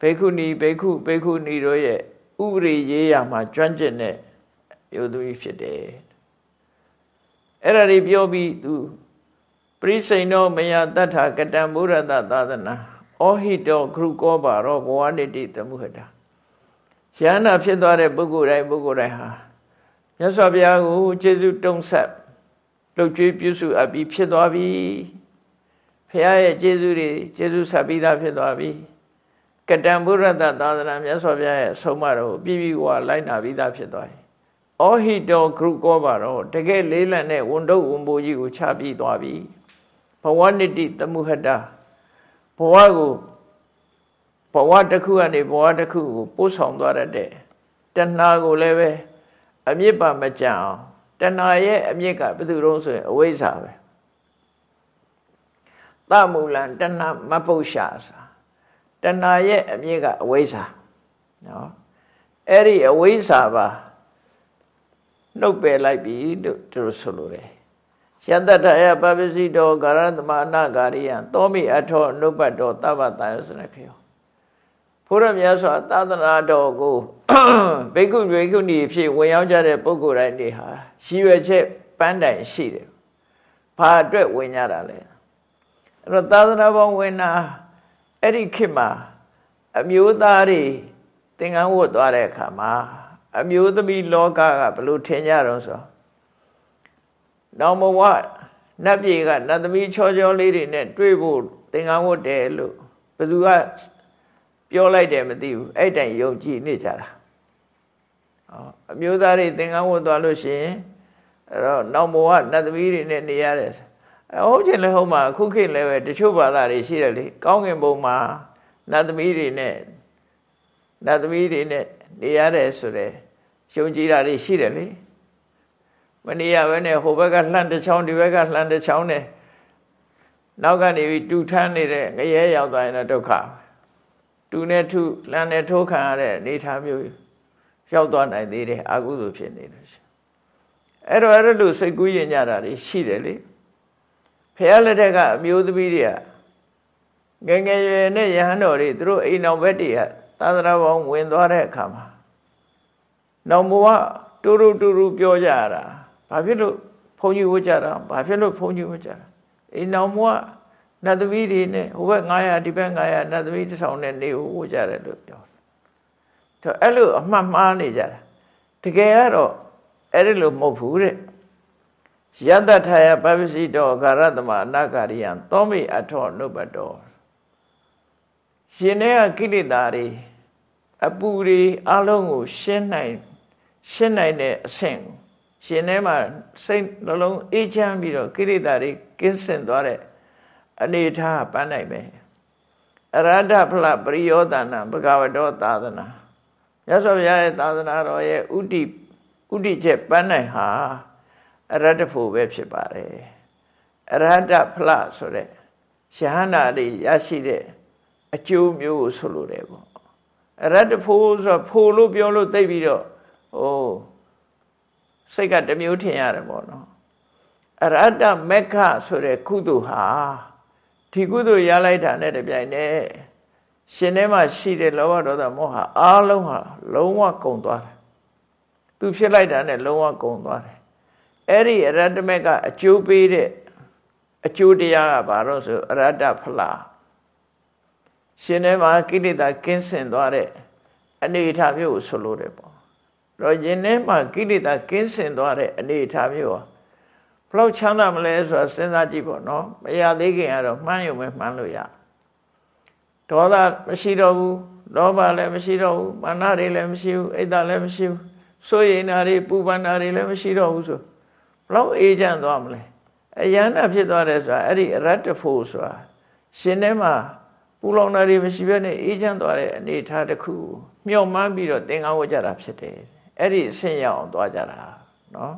A: ဘေကုဏီဘေကုဘေကုဏီတို့ရဲ့ဥပရိရေးရာမှာကျွမ်းကျင်တဲ့ယုတ်သူဖြစ်တယ်အဲ့ဒါတွေပြောပြီးသူ ပရိစိန်သောမယတတ္ထာကတံဘုရတသာသနာဩဟိတောဂရုကောပါရောဘဝနိတိတမှုဟတာယန္နာဖြစ်သွားတဲ့ပုဂ္ဂိုလ်တိုင်းပုဂ္ဂိုလ်တိုင်းဟာမြတ်စွာဘုရားကိုကျေးဇူးတုံးဆက်လှုပ်ကြွေးပြုစုအပ်ပြီးဖြစ်သွားပြီဘုရားရဲ့ကျေးဇူးတွေကျေးဇူးဆက်ပြီးသားဖြစ်သွားပြီကတံဘုရတသာသနာမြတ်စွာဘုရားရဲ့ဆုံးမတော်ကိုပြည်ပြီးကလိုက်နာပြီးသားဖြစ်သွားပြီဩဟိတောဂရုကောပါတော့တကယ်လေးလံတဲ့ဝန်တုပ်ဝန်ပိုးကြီးကိုချပြီးသွားပြီဘ ဝနိတိတမှုဟတာဘဝကိုဘဝတစ်ခုကနေဘဝတစ်ခုကိုပို့ဆောင်သွားရတဲ့တဏှာကိုလည်းပဲအမြင့်ပါမကြအောင်တဏှာရဲ့အမြင့်ကဘယ်သူတုံးဆိုရင်အဝိဇ္ဇာပဲသမူလံတဏှာမပု္ပ္ပရှာစာတဏှာရဲ့အမြင့်ကအဝိဇ္ဇာနော်အဲ့ဒီအဝိဇ္ဇာပါနှုတ်ပယ်လိုက်ပြီလို့သူတို့ဆိုလိုတယ် ယတတယပပစီတောကာရသမအနာဂါရိယံသောမိအထောနုပ္ပတောသဗ္ဗတယစနခေယောဘုရားမြတ်စွာသာသနာတော်ကိုဘိက္ခုဘိက္ခုနီဖြစ်ဝင်ရောက်ကြတဲ့ပုဂ္ဂိုလ်တိုင်းတွေဟာရှိရွယ်ချက်ပန်းတိုင်ရှိတယ်။ဘာအတွက်ဝင်ကြတာလဲ။အဲ့တော့သာသနာပေါင်းဝင်တာအဲ့ဒီခေတ်မှာအမျိုးသားတွေသင်္ကန်းဝတ်သွားတဲ့အခါမှာအမျိုးသမီးလောကကဘလို့ထင်ကြတော့ဆို နောင်ဘဝနတ်ပြည်ကနတ်သမီးချောချောလေးတွေနဲ့တွေ့ဖို့သင်္ကန်းဝတ်တယ်လို့ဘယ်သူကပြောလိုက်တယ်မသိဘူးအဲ့တိုင်ယုံကြည်နေကြတာအမျိုးသားတွေသင်္ကန်းဝတ်သွားလို့ရှိရင်အဲ့တော့နောက်ဘဝနတ်သမီးတွေနဲ့နေရတယ်ဟုတ်ချင်လည်းဟုတ်မှာခုခေတ်လည်းပဲတချို့ဘာသာတွေရှိတယ်လေကောင်းကင်ဘုံမှာနတ်သမီးတွေနဲ့နတ်သမီးတွေနဲ့နေရတယ်ဆိုတဲ့ရှုံကြည်တာတွေရှိတယ်လေ မနေရဘဲနဲ့ဟိုဘက်ကလှမ်းတစ်ချောင်းဒီဘက်ကလှမ်းတစ်ချောင်းနဲ့နောက်ကနေပြီးတူထမ်းနေတဲ့ငရဲရောက်သွားရင်တော့ဒုက္ခတူနဲ့ထုလှမ်းနဲ့ထိုးခံရတဲ့အနေထားမျိုးရောက်သွားနိုင်သေးတယ်အာကုသိုလ်ဖြစ်နေလို့ရှိအဲ့တော့အဲ့လိုစိတ်ကူးရင်ကြတာတွေရှိတယ်လေဖះလက်ထက်ကအမျိုးသမီးတွေကငငယ်ရွယ်နဲ့ယဟန်တော်တွေသူတို့အိမ်အောင်ဘက်တွေကသာသနာပေါင်းဝင်သွားတဲ့အခါမှာနောင်ဘဝတူတူတူတူပြောကြရတာ ဘာဖြစ်လို့ဘုန်းကြီးဝတ်ကြတာဘာဖြစ်လို့ဘုန်းကြီးဝတ်ကြတာအိမ်နောင်ဘဝနတ်သမီးတွေနဲ့ဟိုဘက်900ဒီဘက်900နတ်သမီးတစ်ဆောင်နဲ့နေဝတ်ကြတယ်လို့ပြောတယ်အဲ့လိုအမှတ်မှားနေကြတာတကယ်ကတော့အဲ့ဒီလိုမဟုတ်ဘူးတဲ့ယတထာယပပစီတောကာရတမအနာကာရိယံသောမိအထောနုပတောရှင်တဲ့ကိလေသာတွေအပူတွေအလုံးကိုရှင်းနိုင်ရှင်းနိုင်တဲ့အဆင့် ရှင်ထဲမှာစိတ်နှလုံးအေးချမ်းပြီးတော့ကိလေသာတွေကင်းစင်သွားတဲ့အနေထားပန်းနိုင်ပဲအရဟတဖလပရိယောဒနာဘဂဝတောသာသနာမြတ်စွာဘုရားရဲ့သာသနာတော်ရဲ့ဥတီဥတီချက်ပန်းနိုင်ဟာအရဟတဖို့ပဲဖြစ်ပါတယ်အရဟတဖလဆိုတဲ့ရှဟနာတွေရရှိတဲ့အကျိုးမျိုးကိုဆိုလိုတယ်ပေါ့အရဟတဖို့ဆိုဖို့လို့ပြောလို့သိပြီးတော့ဟို စိတ်ကတမျိုးထင်ရတယ်ပေါ့နော်အရဟတမက္ခဆိုတဲ့ကုသိုလ်ဟာဒီကုသိုလ်ရလိုက်တာနဲ့တပြိုင်တည်းရှင်ထဲမှာရှိတဲ့လောဘဒေါသမောဟအားလုံးဟာလုံးဝကုန်သွားတယ်သူဖြစ်လိုက်တာနဲ့လုံးဝကုန်သွားတယ်အဲ့ဒီအရဟတမက်ကအကျိုးပေးတဲ့အကျိုးတရားကဘာလို့ဆိုအရဟတဖလားရှင်ထဲမှာကိလေသာကင်းစင်သွားတဲ့အနေအထားမျိုးကိုဆိုလိုတယ်ပေါ့ တော့ယင်ထဲမှာကိလေသာကင်းစင်သွားတဲ့အနေအထားမျိုးဘလောက်ချမ်းသာမလဲဆိုတာစဉ်းစားကြည့်ပေါ့နော်မရသေးခင်ကတော့မှန်းရုံပဲမှန်းလို့ရဒေါသမရှိတော့ဘူးလောဘလည်းမရှိတော့ဘူးမာနတွေလည်းမရှိဘူးအိတ်သာလည်းမရှိဘူးစိုးရိမ်တာတွေပူပန်တာတွေလည်းမရှိတော့ဘူးဆိုဘလောက်အေးချမ်းသွားမလဲအယန္တာဖြစ်သွားတယ်ဆိုတာအဲ့ဒီရတ္တဖို့ဆိုတာရှင်ထဲမှာပူလောင်တာတွေမရှိဘဲနဲ့အေးချမ်းသွားတဲ့အနေအထားတစ်ခုမျှော်မှန်းပြီးတော့သင်္ကန်းဝတ်ကြတာဖြစ်တယ် အဲ့ဒီအဆင့်ရောက်အောင်သွားကြတာနော်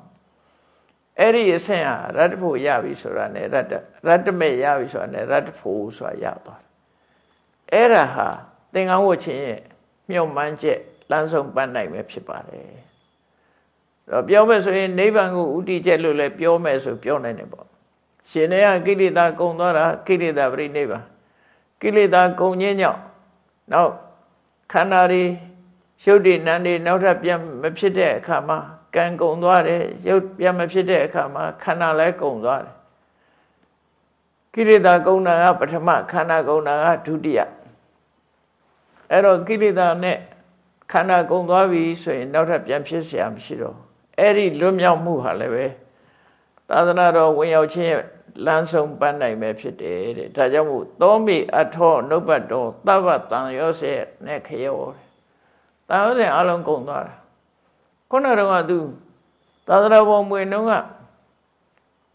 A: အဲ့ဒီအဆင့်ဟာရတ္တဖို့ရပြီဆိုတာ ਨੇ ရတ္တရတ္တမေရပြီဆိုတာ ਨੇ ရတ္တဖို့ဆိုတာရသွားတယ်အဲ့ဒါဟာသင်္ကန်းဝတ်ခြင်းရဲ့မြုံမှန်းချက်လမ်းဆုံးပန်းနိုင်ပဲဖြစ်ပါတယ်တော့ပြောမယ်ဆိုရင်နိဗ္ဗာန်ကိုဥတည်ချက်လို့လည်းပြောမယ်ဆိုပြောနိုင်တယ်ပေါ့ရှင်တွေကကိလေသာကုံသွားတာကိလေသာပြိနိဗ္ဗာန်ကိလေသာကုံခြင်းကြောင့်နောက်ခန္ဓာတွေ ရုပ်တည်နံတွေနောက်ထပ်ပြန်မဖြစ်တဲ့အခါမှာကံကုံသွားတယ်ရုပ်ပြန်မဖြစ်တဲ့အခါမှာခန္ဓာလည်းကုံသွားတယ်ကိလေသာကုံတာကပထမခန္ဓာကုံတာကဒုတိယအဲ့တော့ကိလေသာနဲ့ခန္ဓာကုံသွားပြီဆိုရင်နောက်ထပ်ပြန်ဖြစ်เสียမရှိတော့အဲ့ဒီလွတ်မြောက်မှုဟာလည်းပဲသာသနာတော်ဝင်ရောက်ခြင်းလမ်းဆုံးပန်းနိုင်ပဲဖြစ်တယ်တဲ့ဒါကြောင့်မို့သောမိအထောနှုတ်ပတ်တော်သဗ္ဗတန်ရောစေနဲ့ခရောတ န်ရောစေအလုံးကုန်သွားတာခုနကတော့ကသူသာသနာပေါ်မွေနှုံးက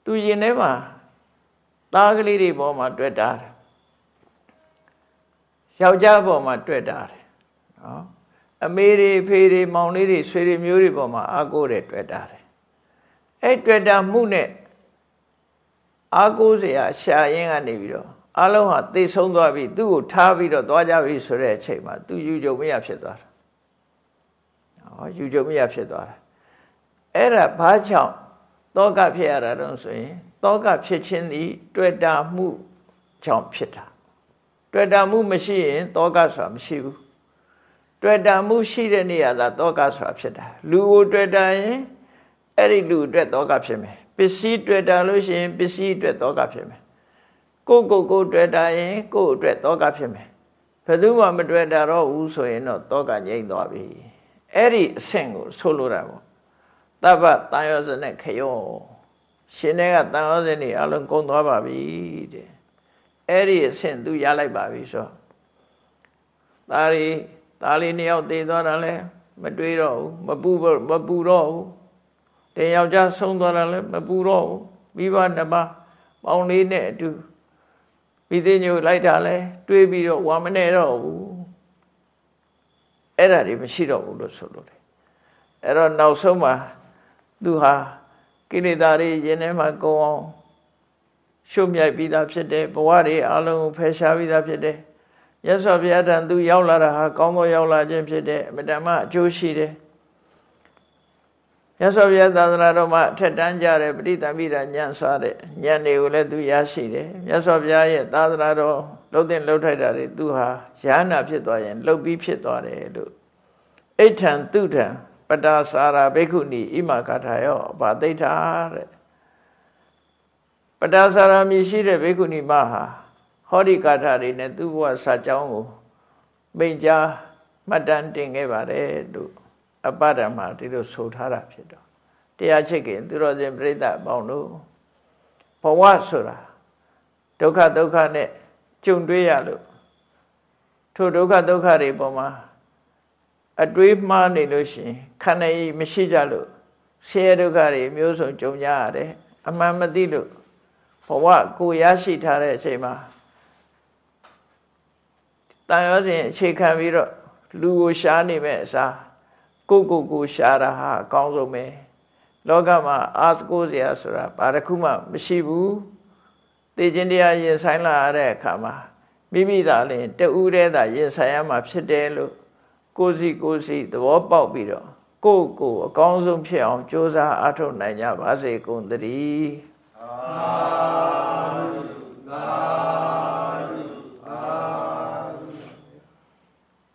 A: သူရင်ထဲမှာသားကလေးတွေပေါ်မှာတွေ့တာတယ်ယောက်ျားပေါ်မှာတွေ့တာတယ်နော်အမေတွေဖေတွေမောင်လေးတွေဆွေတွေမျိုးတွေပေါ်မှာအာကိုတဲ့တွေ့တာတယ်အဲ့တွေ့တာမှုနဲ့အာကိုစရာရှာရင်ကနေပြီးတော့အလုံးဟာသိဆုံးသွားပြီသူ့ကိုထားပြီးတော့သွားကြပြီဆိုတဲ့အချိန်မှာသူယူကြုံမရဖြစ်သွားတာ ဟောယူကြုံမရဖြစ်သွားတာအဲ့ဒါဘာကြောင့်တောကဖြစ်ရတာတော့ဆိုရင်တောကဖြစ်ခြင်းသည်တွေ့တာမှုကြောင့်ဖြစ်တာတွေ့တာမှုမရှိရင်တောကဆိုတာမရှိဘူးတွေ့တာမှုရှိတဲ့နေရာသာတောကဆိုတာဖြစ်တာလူကိုတွေ့တာရင်အဲ့ဒီလူအတွက်တောကဖြစ်မယ်ပစ္စည်းတွေ့တာလို့ရှိရင်ပစ္စည်းအတွက်တောကဖြစ်မယ်ကိုကိုကိုတွေ့တာရင်ကိုအတွက်တောကဖြစ်မယ်ဘယ်သူမှမတွေ့တာတော့ဘူးဆိုရင်တော့တောကငြိမ့်သွားပြီ အဲ့ဒီအဆင့်ကိုဆိုလိုတာပေါ့တပ္ပတန်ရောစနဲ့ခယောရှင်တွေကတန်ရောစနေအလုံးကုန်သွားပါပြီတဲ့အဲ့ဒီအဆင့်သူရလိုက်ပါပြီဆိုဒါရီဒါလေးနှစ်ယောက်တည်သွားတာလဲမတွေးတော့ဘူးမပူမပူတော့ဘူးတင်ယောက်ျားဆုံးသွားတာလဲမပူတော့ဘူးမိဘနှစ်ပါးပေါင်းလေးနဲ့အတူပြီးသိညိုလိုက်တာလဲတွေးပြီးတော့ဝါမနေတော့ဘူး အဲ့ဒါတွေမရှိတော့ဘူးလို့ဆိုလို့တယ်အဲ့တော့နောက်ဆုံးမှာသူဟာကိလေသာတွေရင်ထဲမှာကုန်အောင်ရှုမြိုက်ပြီးသားဖြစ်တယ်ဘဝတွေအလုံးကိုဖယ်ရှားပြီးသားဖြစ်တယ်ရသော်ဘုရားတန်သူရောက်လာတာဟာကောင်းသောရောက်လာခြင်းဖြစ်တယ်အမတမအကျိုးရှိတယ် ရသော်ဘုရားသာသနာတော်မှာထက်တန်းကြတဲ့ပဋိသမိတာညံစားတဲ့ညံတွေကိုလည်းသူရရှိတယ်မြတ်စွာဘုရားရဲ့သာသနာတော်လှုပ်တဲ့လှုပ်ထိုက်တာတွေသူဟာရဟနာဖြစ်သွားရင်လှုပ်ပြီးဖြစ်သွားတယ်လို့အိဋ္ဌံသူထံပတာစာရာဘိက္ခုနီဣမကာထာယောဘာသိဋ္ဌာတဲ့ပတာစာရာမြည်ရှိတဲ့ဘိက္ခုနီမဟာဟောဒီကာထာတွေနဲ့သူ့ဘဝစာကြောင်းကိုမိန့်ကြားမှတ်တမ်းတင်ခဲ့ပါတယ်လို့ အပ္ပဒမှာဒီလိုဆိုထားတာဖြစ်တော့တရားချစ်ခင်သူတော်စင်ပြိဿအပေါင်းတို့ဘဝဆိုတာဒုက္ခဒုက္ခနဲ့ကြုံတွေ့ရလို့ထိုဒုက္ခဒုက္ခတွေပေါ်မှာအတွေးမှားနေလို့ရှိရင်ခန္ဓာကြီးမရှိကြလို့ဆင်းရဲဒုက္ခတွေမျိုးစုံကြုံကြရတယ်အမှန်မသိလို့ဘဝကိုရရှိထားတဲ့အချိန်မှာတန်ရောစဉ်အခြေခံပြီးတော့လူကိုရှားနေမဲ့အစား ကိုကိုကိုရှားတာဟာအကောင်းဆုံးပဲလောကမှာအာသကိုစရာဆိုတာဘာတစ်ခုမှမရှိဘူးသိခြင်းတရားရင်ဆိုင်လာရတဲ့အခါမှာမိမိသာလင်တူးတဲ့သာရင်ဆိုင်ရမှာဖြစ်တယ်လို့ကိုစီကိုစီသဘောပေါက်ပြီးတော့ကိုကိုအကောင်းဆုံးဖြစ်အောင်ကြိုးစားအားထုတ်နိုင်ကြပါစေကုန်သတည်း